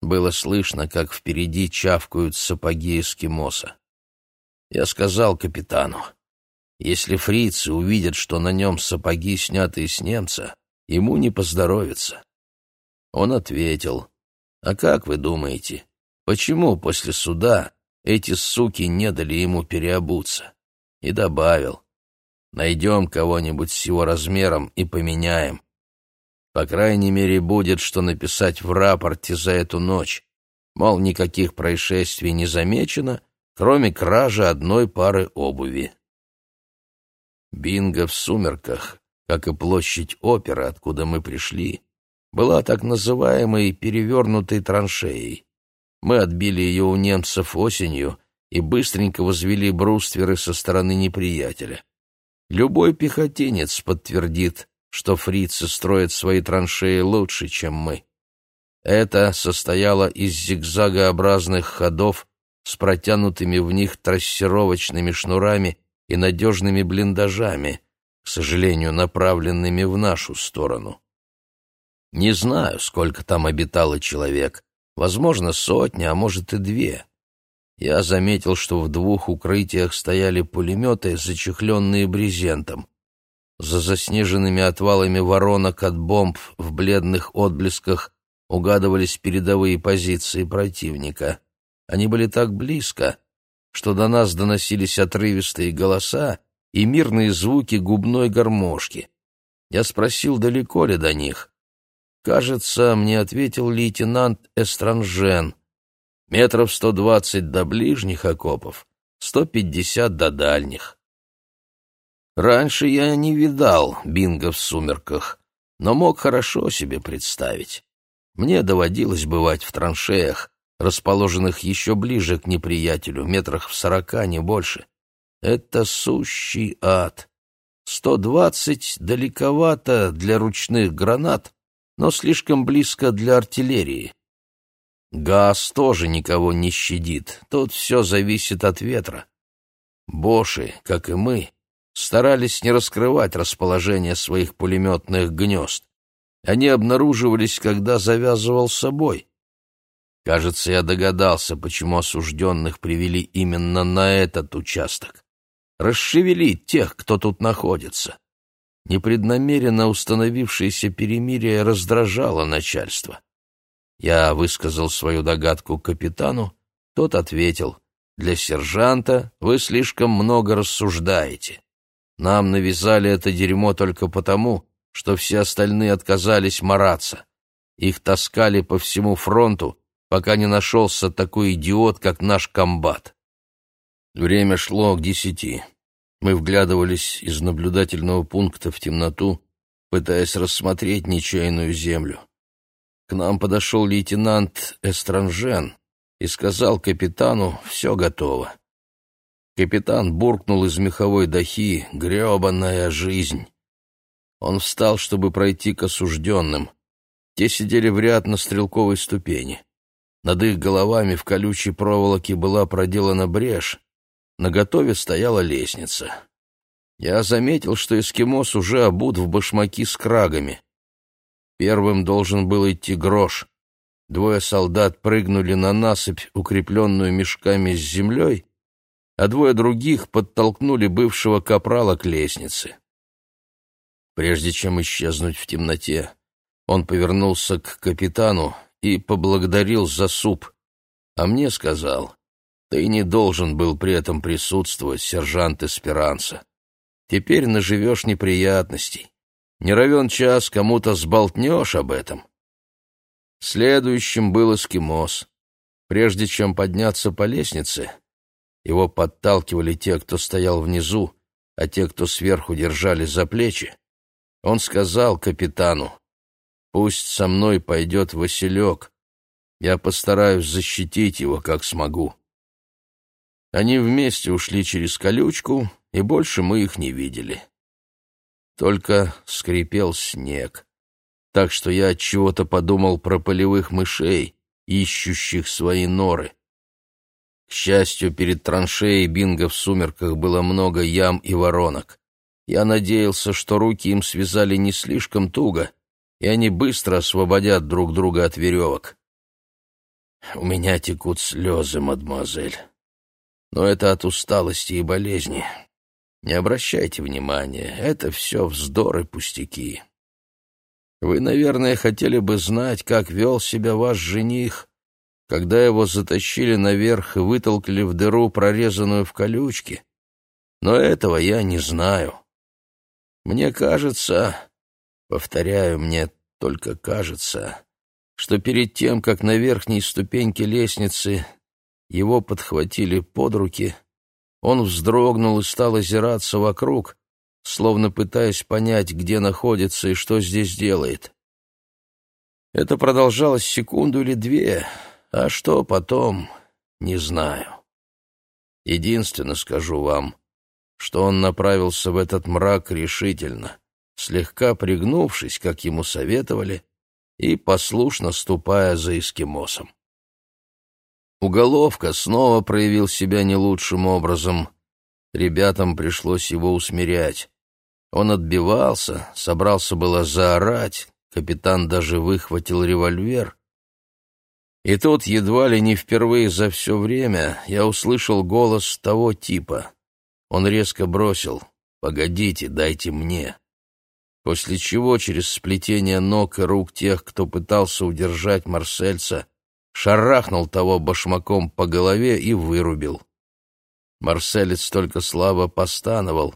Было слышно, как впереди чавкают сапоги эскимоса. Я сказал капитану, если фрицы увидят, что на нем сапоги, снятые с немца, ему не поздоровится. Он ответил, «А как вы думаете, почему после суда эти суки не дали ему переобуться?» И добавил, «Найдем кого-нибудь с его размером и поменяем. По крайней мере, будет что написать в рапорте за эту ночь. Мол, никаких происшествий не замечено, кроме кражи одной пары обуви». Бинго в сумерках, как и площадь оперы, откуда мы пришли, была так называемой перевернутой траншеей. Мы отбили ее у немцев осенью и быстренько возвели брустверы со стороны неприятеля. Любой пехотинец подтвердит, что фрицы строят свои траншеи лучше, чем мы. Это состояло из зигзагообразных ходов с протянутыми в них трассировочными шнурами и надежными блиндажами, к сожалению, направленными в нашу сторону. Не знаю, сколько там обитало человек, возможно, сотня, а может и две. Я заметил, что в двух укрытиях стояли пулеметы, зачехленные брезентом. За заснеженными отвалами воронок от бомб в бледных отблесках угадывались передовые позиции противника. Они были так близко, что до нас доносились отрывистые голоса и мирные звуки губной гармошки. Я спросил, далеко ли до них. Кажется, мне ответил лейтенант Эстранжен. Метров сто двадцать до ближних окопов, сто пятьдесят до дальних. Раньше я не видал бинго в сумерках, но мог хорошо себе представить. Мне доводилось бывать в траншеях, расположенных еще ближе к неприятелю, метрах в сорока, не больше. Это сущий ад. Сто двадцать далековато для ручных гранат, но слишком близко для артиллерии. Газ тоже никого не щадит, тут все зависит от ветра. Боши, как и мы, старались не раскрывать расположение своих пулеметных гнезд. Они обнаруживались, когда завязывал с собой. Кажется, я догадался, почему осужденных привели именно на этот участок. Расшевелить тех, кто тут находится. Непреднамеренно установившееся перемирие раздражало начальство. Я высказал свою догадку капитану, тот ответил, «Для сержанта вы слишком много рассуждаете. Нам навязали это дерьмо только потому, что все остальные отказались мараться. Их таскали по всему фронту, пока не нашелся такой идиот, как наш комбат. Время шло к десяти. Мы вглядывались из наблюдательного пункта в темноту, пытаясь рассмотреть нечаянную землю. К нам подошел лейтенант Эстранжен и сказал капитану «все готово». Капитан буркнул из меховой дахи «гребаная жизнь». Он встал, чтобы пройти к осужденным. Те сидели в ряд на стрелковой ступени. Над их головами в колючей проволоке была проделана брешь. На готове стояла лестница. Я заметил, что эскимос уже обут в башмаки с крагами. Первым должен был идти грош. Двое солдат прыгнули на насыпь, укрепленную мешками с землей, а двое других подтолкнули бывшего капрала к лестнице. Прежде чем исчезнуть в темноте, он повернулся к капитану и поблагодарил за суп, а мне сказал, «Ты не должен был при этом присутствовать, сержант Эсперанца. Теперь наживешь неприятностей. Не равен час кому-то сболтнешь об этом». Следующим был эскимос. Прежде чем подняться по лестнице, его подталкивали те, кто стоял внизу, а те, кто сверху держали за плечи. Он сказал капитану, «Пусть со мной пойдет Василек. Я постараюсь защитить его, как смогу». Они вместе ушли через колючку, и больше мы их не видели. Только скрипел снег, так что я от чего-то подумал про полевых мышей, ищущих свои норы. К счастью, перед траншеей Бинго в сумерках было много ям и воронок. Я надеялся, что руки им связали не слишком туго, и они быстро освободят друг друга от веревок. У меня текут слезы, мадемуазель. Но это от усталости и болезни. Не обращайте внимания, это все вздор и пустяки. Вы, наверное, хотели бы знать, как вел себя ваш жених, когда его затащили наверх и вытолкали в дыру, прорезанную в колючке. Но этого я не знаю. Мне кажется, повторяю, мне только кажется, что перед тем, как на верхней ступеньке лестницы его подхватили под руки, он вздрогнул и стал озираться вокруг, словно пытаясь понять, где находится и что здесь делает. Это продолжалось секунду или две, а что потом, не знаю. Единственно скажу вам, что он направился в этот мрак решительно, слегка пригнувшись, как ему советовали, и послушно ступая за эскимосом. Уголовка снова проявил себя не лучшим образом. Ребятам пришлось его усмирять. Он отбивался, собрался было заорать, капитан даже выхватил револьвер, и тут, едва ли не впервые за все время, я услышал голос того типа. Он резко бросил «Погодите, дайте мне». После чего через сплетение ног и рук тех, кто пытался удержать Марсельца, шарахнул того башмаком по голове и вырубил. Марселец только слабо постановал,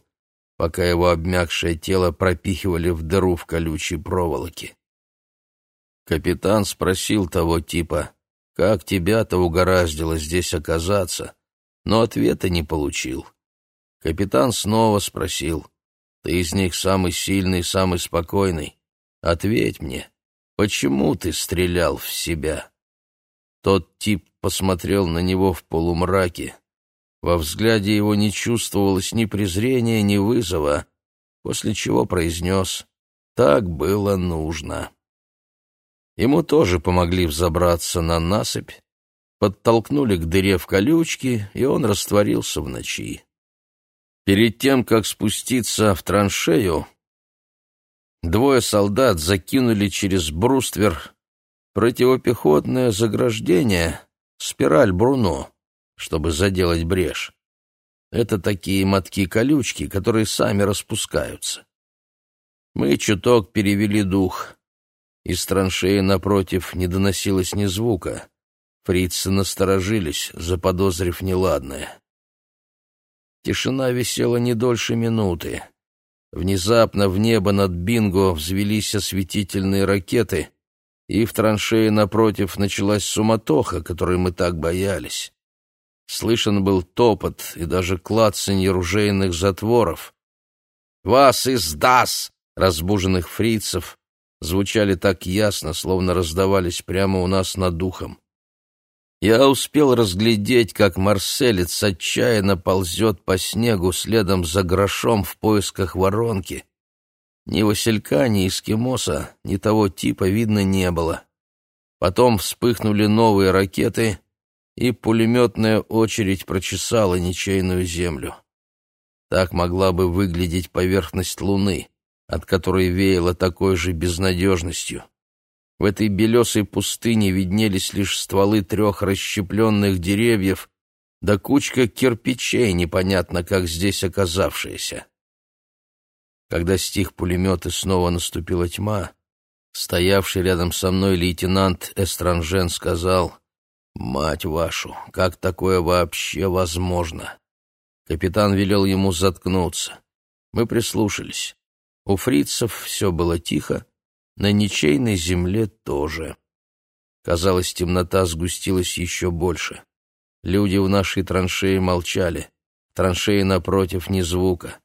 пока его обмякшее тело пропихивали в дыру в колючей проволоке. Капитан спросил того типа, как тебя-то угораздило здесь оказаться, но ответа не получил. Капитан снова спросил, ты из них самый сильный, самый спокойный. Ответь мне, почему ты стрелял в себя? Тот тип посмотрел на него в полумраке. Во взгляде его не чувствовалось ни презрения, ни вызова, после чего произнес «Так было нужно». Ему тоже помогли взобраться на насыпь, подтолкнули к дыре в колючке, и он растворился в ночи. Перед тем, как спуститься в траншею, двое солдат закинули через бруствер противопехотное заграждение, спираль Бруно, чтобы заделать брешь. Это такие мотки-колючки, которые сами распускаются. Мы чуток перевели дух. Из траншеи напротив не доносилось ни звука. Фрицы насторожились, заподозрив неладное. Тишина висела не дольше минуты. Внезапно в небо над Бинго взвелись осветительные ракеты, и в траншее напротив началась суматоха, которой мы так боялись. Слышен был топот и даже клацанье ружейных затворов. «Вас издас!» разбуженных фрицев звучали так ясно, словно раздавались прямо у нас над духом. Я успел разглядеть, как марселец отчаянно ползет по снегу следом за грошом в поисках воронки. Ни Василька, ни эскимоса, ни того типа видно не было. Потом вспыхнули новые ракеты, и пулеметная очередь прочесала ничейную землю. Так могла бы выглядеть поверхность Луны от которой веяло такой же безнадежностью. В этой белесой пустыне виднелись лишь стволы трех расщепленных деревьев да кучка кирпичей, непонятно как здесь оказавшиеся. Когда стих пулемет и снова наступила тьма, стоявший рядом со мной лейтенант Эстранжен сказал, «Мать вашу, как такое вообще возможно?» Капитан велел ему заткнуться. Мы прислушались. У фрицев все было тихо, на ничейной земле тоже. Казалось, темнота сгустилась еще больше. Люди в нашей траншее молчали. Траншеи напротив ни звука.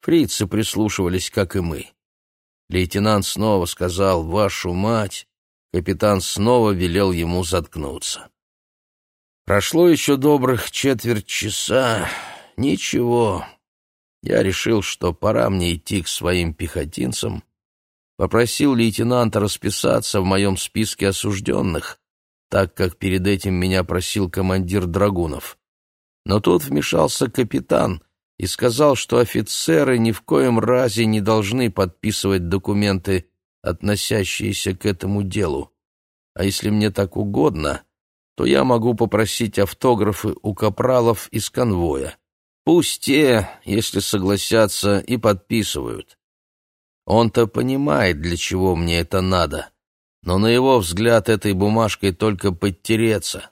Фрицы прислушивались, как и мы. Лейтенант снова сказал «Вашу мать!» Капитан снова велел ему заткнуться. Прошло еще добрых четверть часа. Ничего, я решил, что пора мне идти к своим пехотинцам, попросил лейтенанта расписаться в моем списке осужденных, так как перед этим меня просил командир драгунов. Но тут вмешался капитан и сказал, что офицеры ни в коем разе не должны подписывать документы, относящиеся к этому делу. А если мне так угодно, то я могу попросить автографы у капралов из конвоя. Пусть те, если согласятся, и подписывают. Он-то понимает, для чего мне это надо, но на его взгляд этой бумажкой только подтереться.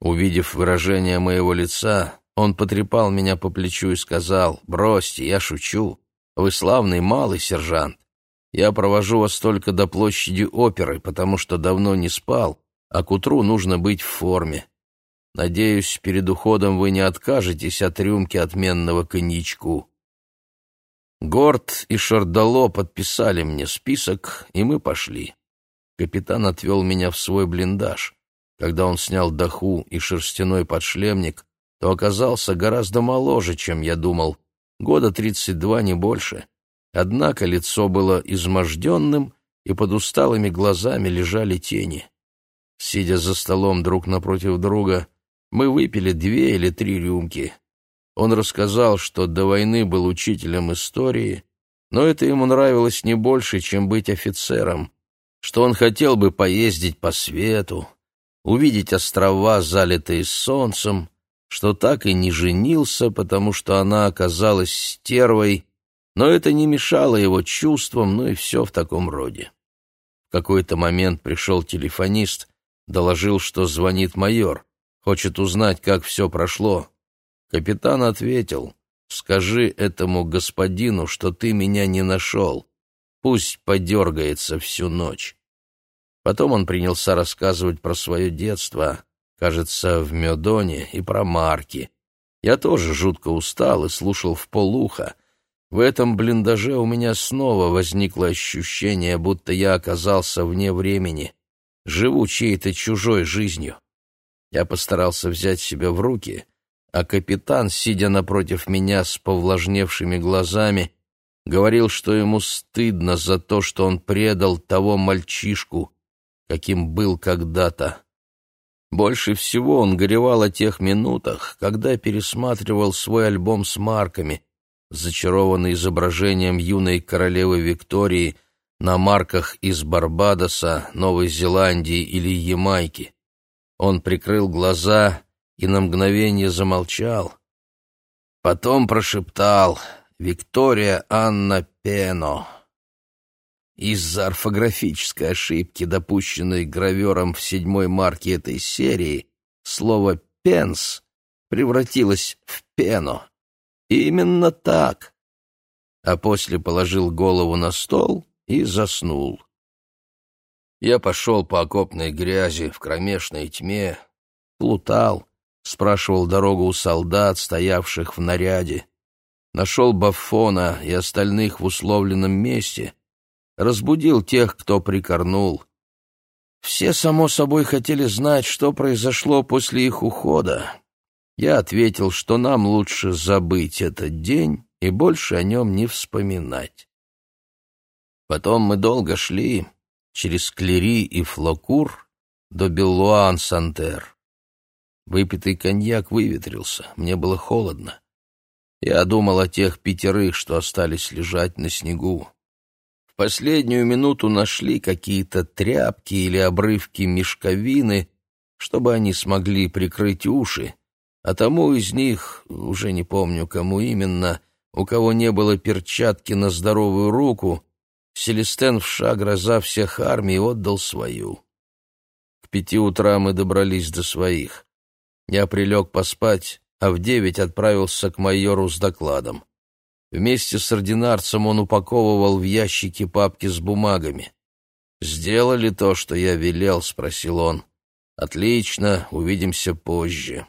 Увидев выражение моего лица, он потрепал меня по плечу и сказал, «Бросьте, я шучу. Вы славный малый сержант. Я провожу вас только до площади оперы, потому что давно не спал, а к утру нужно быть в форме. Надеюсь, перед уходом вы не откажетесь от рюмки отменного коньячку. Горд и Шардало подписали мне список, и мы пошли. Капитан отвел меня в свой блиндаж. Когда он снял даху и шерстяной подшлемник, то оказался гораздо моложе, чем я думал, года тридцать два, не больше. Однако лицо было изможденным, и под усталыми глазами лежали тени. Сидя за столом друг напротив друга, мы выпили две или три рюмки. Он рассказал, что до войны был учителем истории, но это ему нравилось не больше, чем быть офицером, что он хотел бы поездить по свету, увидеть острова, залитые солнцем, что так и не женился, потому что она оказалась стервой, но это не мешало его чувствам, ну и все в таком роде. В какой-то момент пришел телефонист, доложил, что звонит майор. Хочет узнать, как все прошло. Капитан ответил, «Скажи этому господину, что ты меня не нашел. Пусть подергается всю ночь». Потом он принялся рассказывать про свое детство, кажется, в Медоне, и про марки. Я тоже жутко устал и слушал в полуха. В этом блиндаже у меня снова возникло ощущение, будто я оказался вне времени, живу чьей-то чужой жизнью. Я постарался взять себя в руки, а капитан, сидя напротив меня с повлажневшими глазами, говорил, что ему стыдно за то, что он предал того мальчишку, каким был когда-то. Больше всего он горевал о тех минутах, когда пересматривал свой альбом с марками, зачарованный изображением юной королевы Виктории на марках из Барбадоса, Новой Зеландии или Ямайки. Он прикрыл глаза и на мгновение замолчал. Потом прошептал «Виктория Анна Пено». Из-за орфографической ошибки, допущенной гравером в седьмой марке этой серии, слово «пенс» превратилось в «пено». Именно так. А после положил голову на стол и заснул. Я пошел по окопной грязи в кромешной тьме, плутал, спрашивал дорогу у солдат, стоявших в наряде, нашел Баффона и остальных в условленном месте — разбудил тех, кто прикорнул. Все, само собой, хотели знать, что произошло после их ухода. Я ответил, что нам лучше забыть этот день и больше о нем не вспоминать. Потом мы долго шли через Клери и Флокур до Беллуан-Сантер. Выпитый коньяк выветрился, мне было холодно. Я думал о тех пятерых, что остались лежать на снегу последнюю минуту нашли какие-то тряпки или обрывки мешковины, чтобы они смогли прикрыть уши, а тому из них, уже не помню, кому именно, у кого не было перчатки на здоровую руку, Селестен в шаг гроза всех армий отдал свою. К пяти утра мы добрались до своих. Я прилег поспать, а в девять отправился к майору с докладом. Вместе с ординарцем он упаковывал в ящики папки с бумагами. «Сделали то, что я велел?» — спросил он. «Отлично, увидимся позже».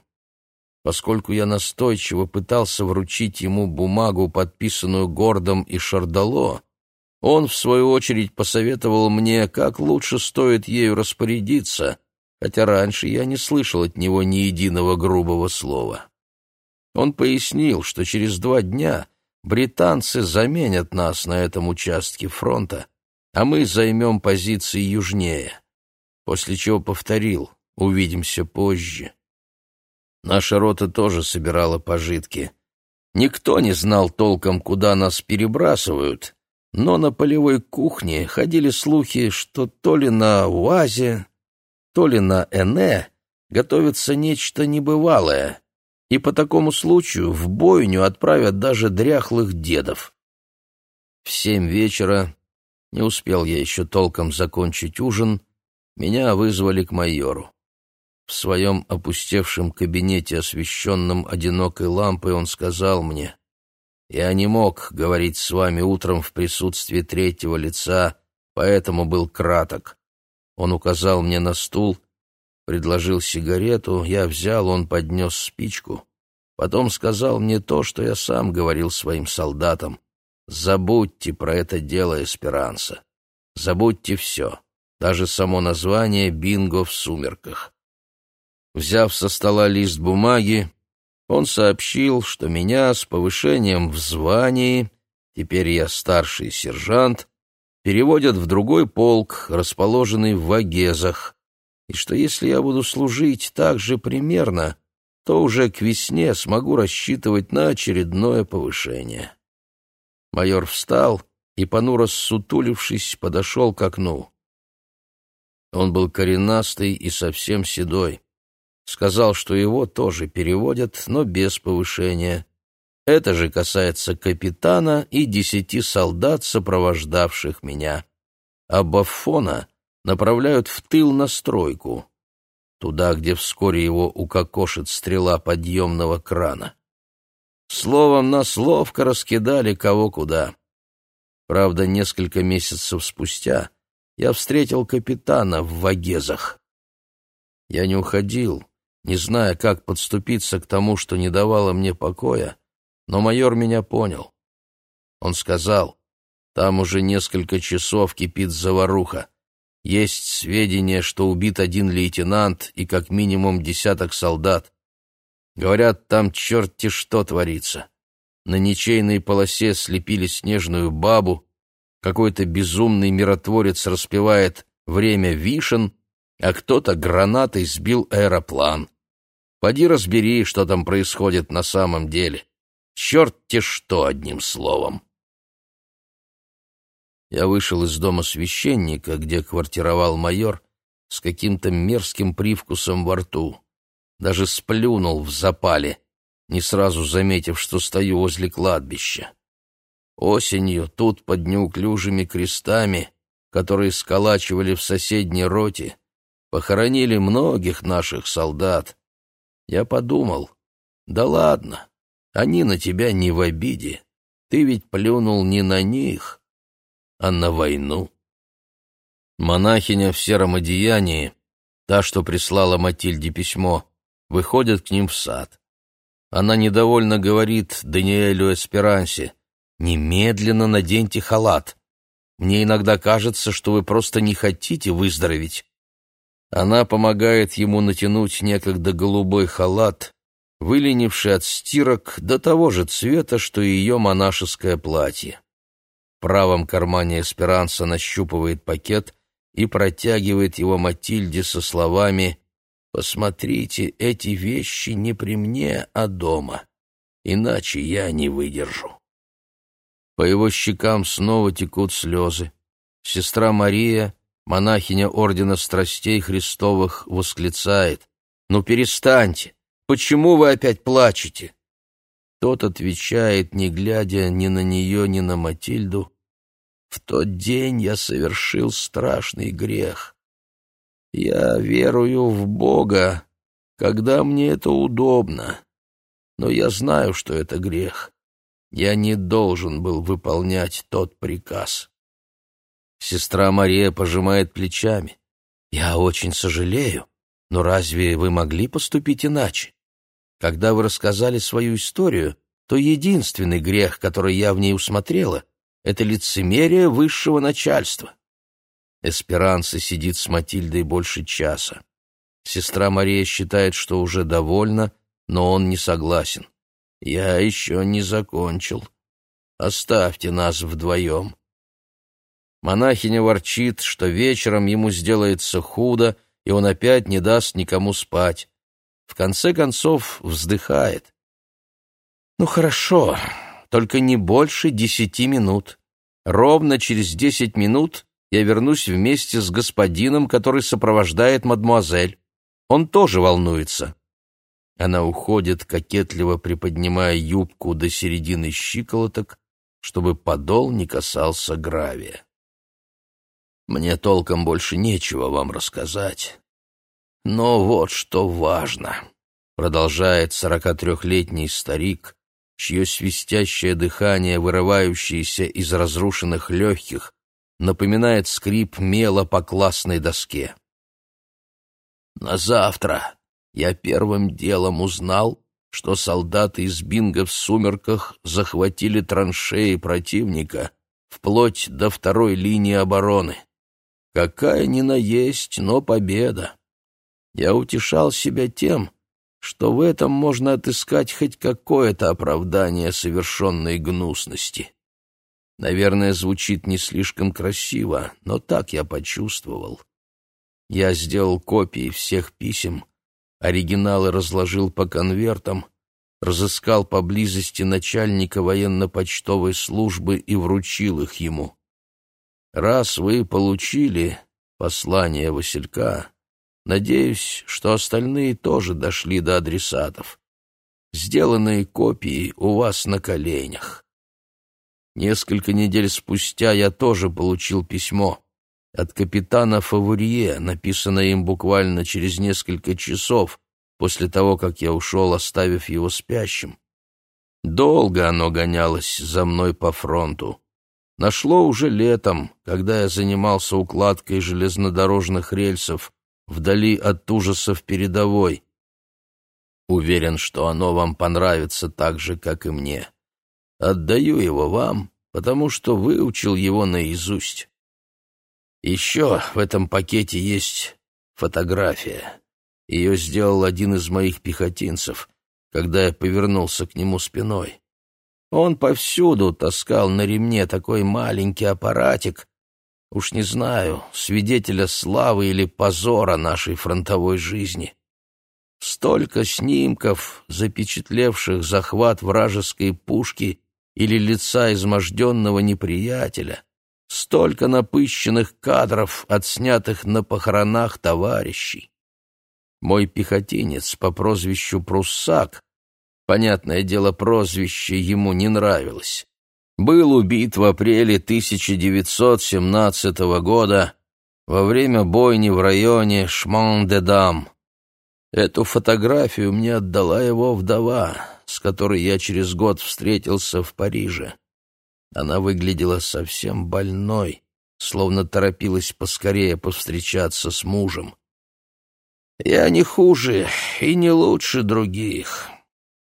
Поскольку я настойчиво пытался вручить ему бумагу, подписанную Гордом и Шардало, он, в свою очередь, посоветовал мне, как лучше стоит ею распорядиться, хотя раньше я не слышал от него ни единого грубого слова. Он пояснил, что через два дня Британцы заменят нас на этом участке фронта, а мы займем позиции южнее. После чего повторил «Увидимся позже». Наша рота тоже собирала пожитки. Никто не знал толком, куда нас перебрасывают, но на полевой кухне ходили слухи, что то ли на УАЗе, то ли на Эне готовится нечто небывалое, и по такому случаю в бойню отправят даже дряхлых дедов. В семь вечера, не успел я еще толком закончить ужин, меня вызвали к майору. В своем опустевшем кабинете, освещенном одинокой лампой, он сказал мне, «Я не мог говорить с вами утром в присутствии третьего лица, поэтому был краток». Он указал мне на стул — предложил сигарету, я взял, он поднес спичку. Потом сказал мне то, что я сам говорил своим солдатам. Забудьте про это дело Эсперанса. Забудьте все, даже само название «Бинго в сумерках». Взяв со стола лист бумаги, он сообщил, что меня с повышением в звании, теперь я старший сержант, переводят в другой полк, расположенный в Вагезах, и что если я буду служить так же примерно, то уже к весне смогу рассчитывать на очередное повышение. Майор встал и, понуро ссутулившись, подошел к окну. Он был коренастый и совсем седой. Сказал, что его тоже переводят, но без повышения. Это же касается капитана и десяти солдат, сопровождавших меня. А Баффона направляют в тыл на стройку, туда, где вскоре его укокошит стрела подъемного крана. Словом, нас ловко раскидали кого куда. Правда, несколько месяцев спустя я встретил капитана в Вагезах. Я не уходил, не зная, как подступиться к тому, что не давало мне покоя, но майор меня понял. Он сказал, там уже несколько часов кипит заваруха. Есть сведения, что убит один лейтенант и как минимум десяток солдат. Говорят, там черти что творится. На ничейной полосе слепили снежную бабу, какой-то безумный миротворец распевает «Время вишен», а кто-то гранатой сбил аэроплан. Поди разбери, что там происходит на самом деле. Черт те что, одним словом. Я вышел из дома священника, где квартировал майор, с каким-то мерзким привкусом во рту. Даже сплюнул в запале, не сразу заметив, что стою возле кладбища. Осенью тут под неуклюжими крестами, которые сколачивали в соседней роте, похоронили многих наших солдат. Я подумал, да ладно, они на тебя не в обиде, ты ведь плюнул не на них, а на войну. Монахиня в сером одеянии, та, что прислала Матильде письмо, выходит к ним в сад. Она недовольно говорит Даниэлю Эсперансе, «Немедленно наденьте халат. Мне иногда кажется, что вы просто не хотите выздороветь». Она помогает ему натянуть некогда голубой халат, выленивший от стирок до того же цвета, что и ее монашеское платье. Правом кармане Эсперанса нащупывает пакет и протягивает его Матильде со словами «Посмотрите, эти вещи не при мне, а дома, иначе я не выдержу». По его щекам снова текут слезы. Сестра Мария, монахиня Ордена Страстей Христовых, восклицает «Ну перестаньте! Почему вы опять плачете?» Тот отвечает, не глядя ни на нее, ни на Матильду, «В тот день я совершил страшный грех. Я верую в Бога, когда мне это удобно, но я знаю, что это грех. Я не должен был выполнять тот приказ». Сестра Мария пожимает плечами. «Я очень сожалею, но разве вы могли поступить иначе? Когда вы рассказали свою историю, то единственный грех, который я в ней усмотрела, это лицемерие высшего начальства. Эсперанца сидит с Матильдой больше часа. Сестра Мария считает, что уже довольна, но он не согласен. «Я еще не закончил. Оставьте нас вдвоем». Монахиня ворчит, что вечером ему сделается худо, и он опять не даст никому спать в конце концов вздыхает. «Ну хорошо, только не больше десяти минут. Ровно через десять минут я вернусь вместе с господином, который сопровождает мадмуазель. Он тоже волнуется». Она уходит, кокетливо приподнимая юбку до середины щиколоток, чтобы подол не касался гравия. «Мне толком больше нечего вам рассказать. Но вот что важно, продолжает сорока трехлетний старик, чье свистящее дыхание, вырывающееся из разрушенных легких, напоминает скрип мела по классной доске. На завтра я первым делом узнал, что солдаты из Бинга в сумерках захватили траншеи противника вплоть до второй линии обороны. Какая ни на есть, но победа. Я утешал себя тем, что в этом можно отыскать хоть какое-то оправдание совершенной гнусности. Наверное, звучит не слишком красиво, но так я почувствовал. Я сделал копии всех писем, оригиналы разложил по конвертам, разыскал поблизости начальника военно-почтовой службы и вручил их ему. Раз вы получили послание Василька, Надеюсь, что остальные тоже дошли до адресатов. Сделанные копии у вас на коленях. Несколько недель спустя я тоже получил письмо от капитана Фавурье, написанное им буквально через несколько часов после того, как я ушел, оставив его спящим. Долго оно гонялось за мной по фронту. Нашло уже летом, когда я занимался укладкой железнодорожных рельсов вдали от ужасов передовой. Уверен, что оно вам понравится так же, как и мне. Отдаю его вам, потому что выучил его наизусть. Еще в этом пакете есть фотография. Ее сделал один из моих пехотинцев, когда я повернулся к нему спиной. Он повсюду таскал на ремне такой маленький аппаратик, Уж не знаю, свидетеля славы или позора нашей фронтовой жизни. Столько снимков, запечатлевших захват вражеской пушки или лица изможденного неприятеля, столько напыщенных кадров, отснятых на похоронах товарищей. Мой пехотинец по прозвищу Пруссак, понятное дело, прозвище ему не нравилось, был убит в апреле 1917 года во время бойни в районе Шмон-де-Дам. Эту фотографию мне отдала его вдова, с которой я через год встретился в Париже. Она выглядела совсем больной, словно торопилась поскорее повстречаться с мужем. Я не хуже и не лучше других.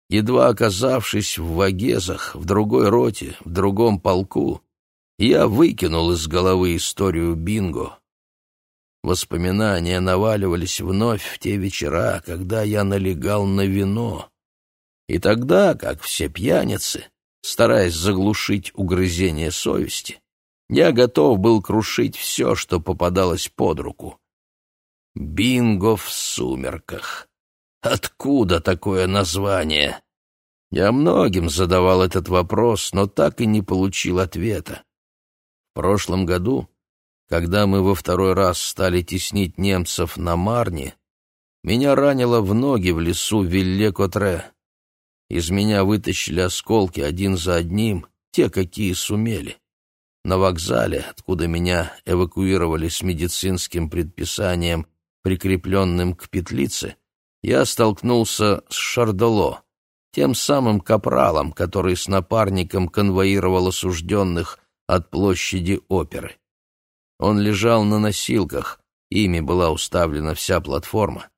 Едва оказавшись в Вагезах, в другой роте, в другом полку, я выкинул из головы историю Бинго. Воспоминания наваливались вновь в те вечера, когда я налегал на вино. И тогда, как все пьяницы, стараясь заглушить угрызение совести, я готов был крушить все, что попадалось под руку. Бинго в сумерках. Откуда такое название? Я многим задавал этот вопрос, но так и не получил ответа. В прошлом году когда мы во второй раз стали теснить немцев на Марне, меня ранило в ноги в лесу Вилле-Котре. Из меня вытащили осколки один за одним, те, какие сумели. На вокзале, откуда меня эвакуировали с медицинским предписанием, прикрепленным к петлице, я столкнулся с Шардоло, тем самым капралом, который с напарником конвоировал осужденных от площади оперы. Он лежал на носилках, ими была уставлена вся платформа.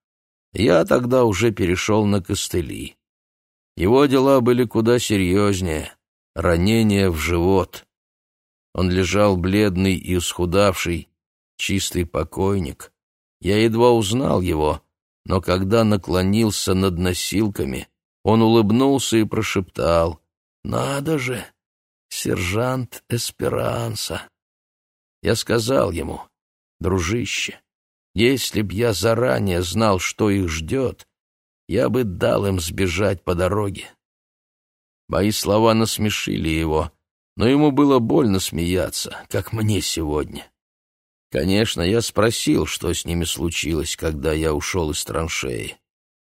Я тогда уже перешел на костыли. Его дела были куда серьезнее. Ранение в живот. Он лежал бледный и исхудавший, чистый покойник. Я едва узнал его, но когда наклонился над носилками, он улыбнулся и прошептал «Надо же, сержант Эсперанса!» Я сказал ему, дружище, если б я заранее знал, что их ждет, я бы дал им сбежать по дороге. Мои слова насмешили его, но ему было больно смеяться, как мне сегодня. Конечно, я спросил, что с ними случилось, когда я ушел из траншеи.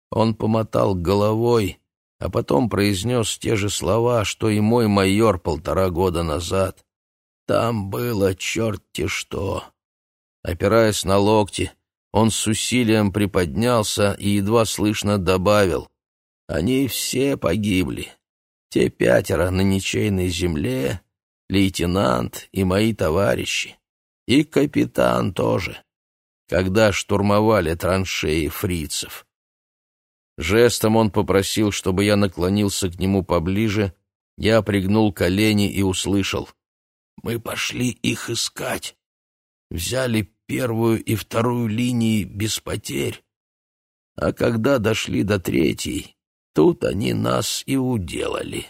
Он помотал головой, а потом произнес те же слова, что и мой майор полтора года назад. Там было черти что. Опираясь на локти, он с усилием приподнялся и едва слышно добавил. Они все погибли. Те пятеро на ничейной земле, лейтенант и мои товарищи. И капитан тоже, когда штурмовали траншеи фрицев. Жестом он попросил, чтобы я наклонился к нему поближе, я пригнул колени и услышал — мы пошли их искать. Взяли первую и вторую линии без потерь. А когда дошли до третьей, тут они нас и уделали.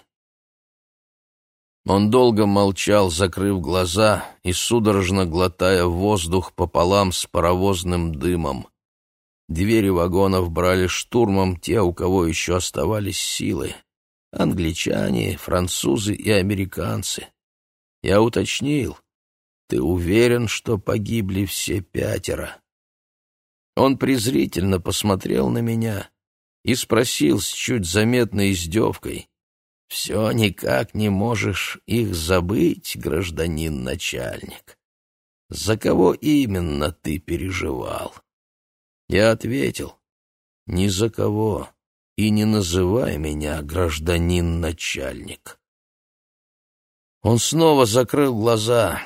Он долго молчал, закрыв глаза и судорожно глотая воздух пополам с паровозным дымом. Двери вагонов брали штурмом те, у кого еще оставались силы. Англичане, французы и американцы. Я уточнил. Ты уверен, что погибли все пятеро? Он презрительно посмотрел на меня и спросил с чуть заметной издевкой. «Все никак не можешь их забыть, гражданин начальник. За кого именно ты переживал?» Я ответил, «Ни за кого, и не называй меня гражданин начальник». Он снова закрыл глаза.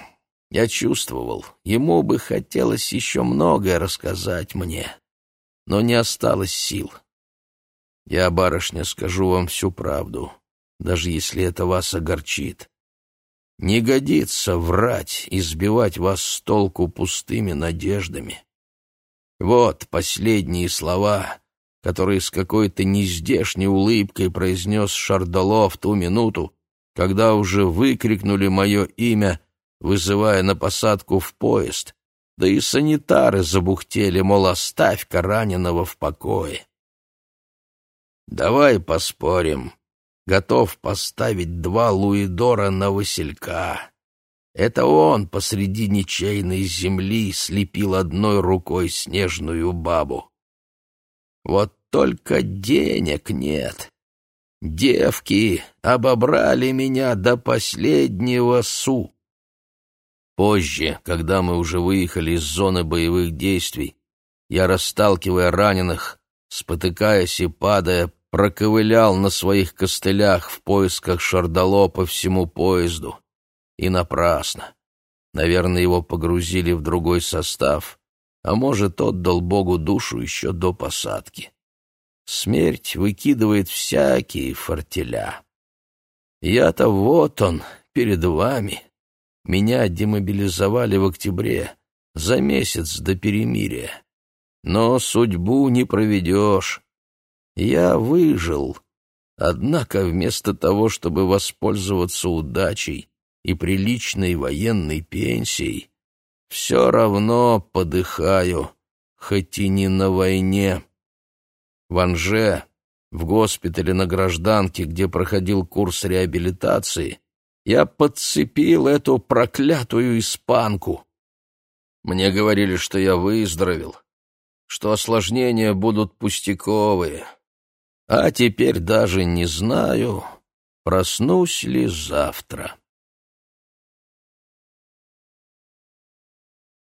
Я чувствовал, ему бы хотелось еще многое рассказать мне, но не осталось сил. Я, барышня, скажу вам всю правду, даже если это вас огорчит. Не годится врать и сбивать вас с толку пустыми надеждами. Вот последние слова, которые с какой-то нездешней улыбкой произнес Шардало в ту минуту, когда уже выкрикнули мое имя вызывая на посадку в поезд, да и санитары забухтели, мол, оставь-ка раненого в покое. Давай поспорим, готов поставить два луидора на Василька. Это он посреди ничейной земли слепил одной рукой снежную бабу. Вот только денег нет. Девки обобрали меня до последнего су. Позже, когда мы уже выехали из зоны боевых действий, я, расталкивая раненых, спотыкаясь и падая, проковылял на своих костылях в поисках шардало по всему поезду. И напрасно. Наверное, его погрузили в другой состав, а может, отдал Богу душу еще до посадки. Смерть выкидывает всякие фортеля. Я-то вот он, перед вами. Меня демобилизовали в октябре, за месяц до перемирия. Но судьбу не проведешь. Я выжил. Однако вместо того, чтобы воспользоваться удачей и приличной военной пенсией, все равно подыхаю, хоть и не на войне. В Анже, в госпитале на гражданке, где проходил курс реабилитации, я подцепил эту проклятую испанку. Мне говорили, что я выздоровел, что осложнения будут пустяковые. А теперь даже не знаю, проснусь ли завтра.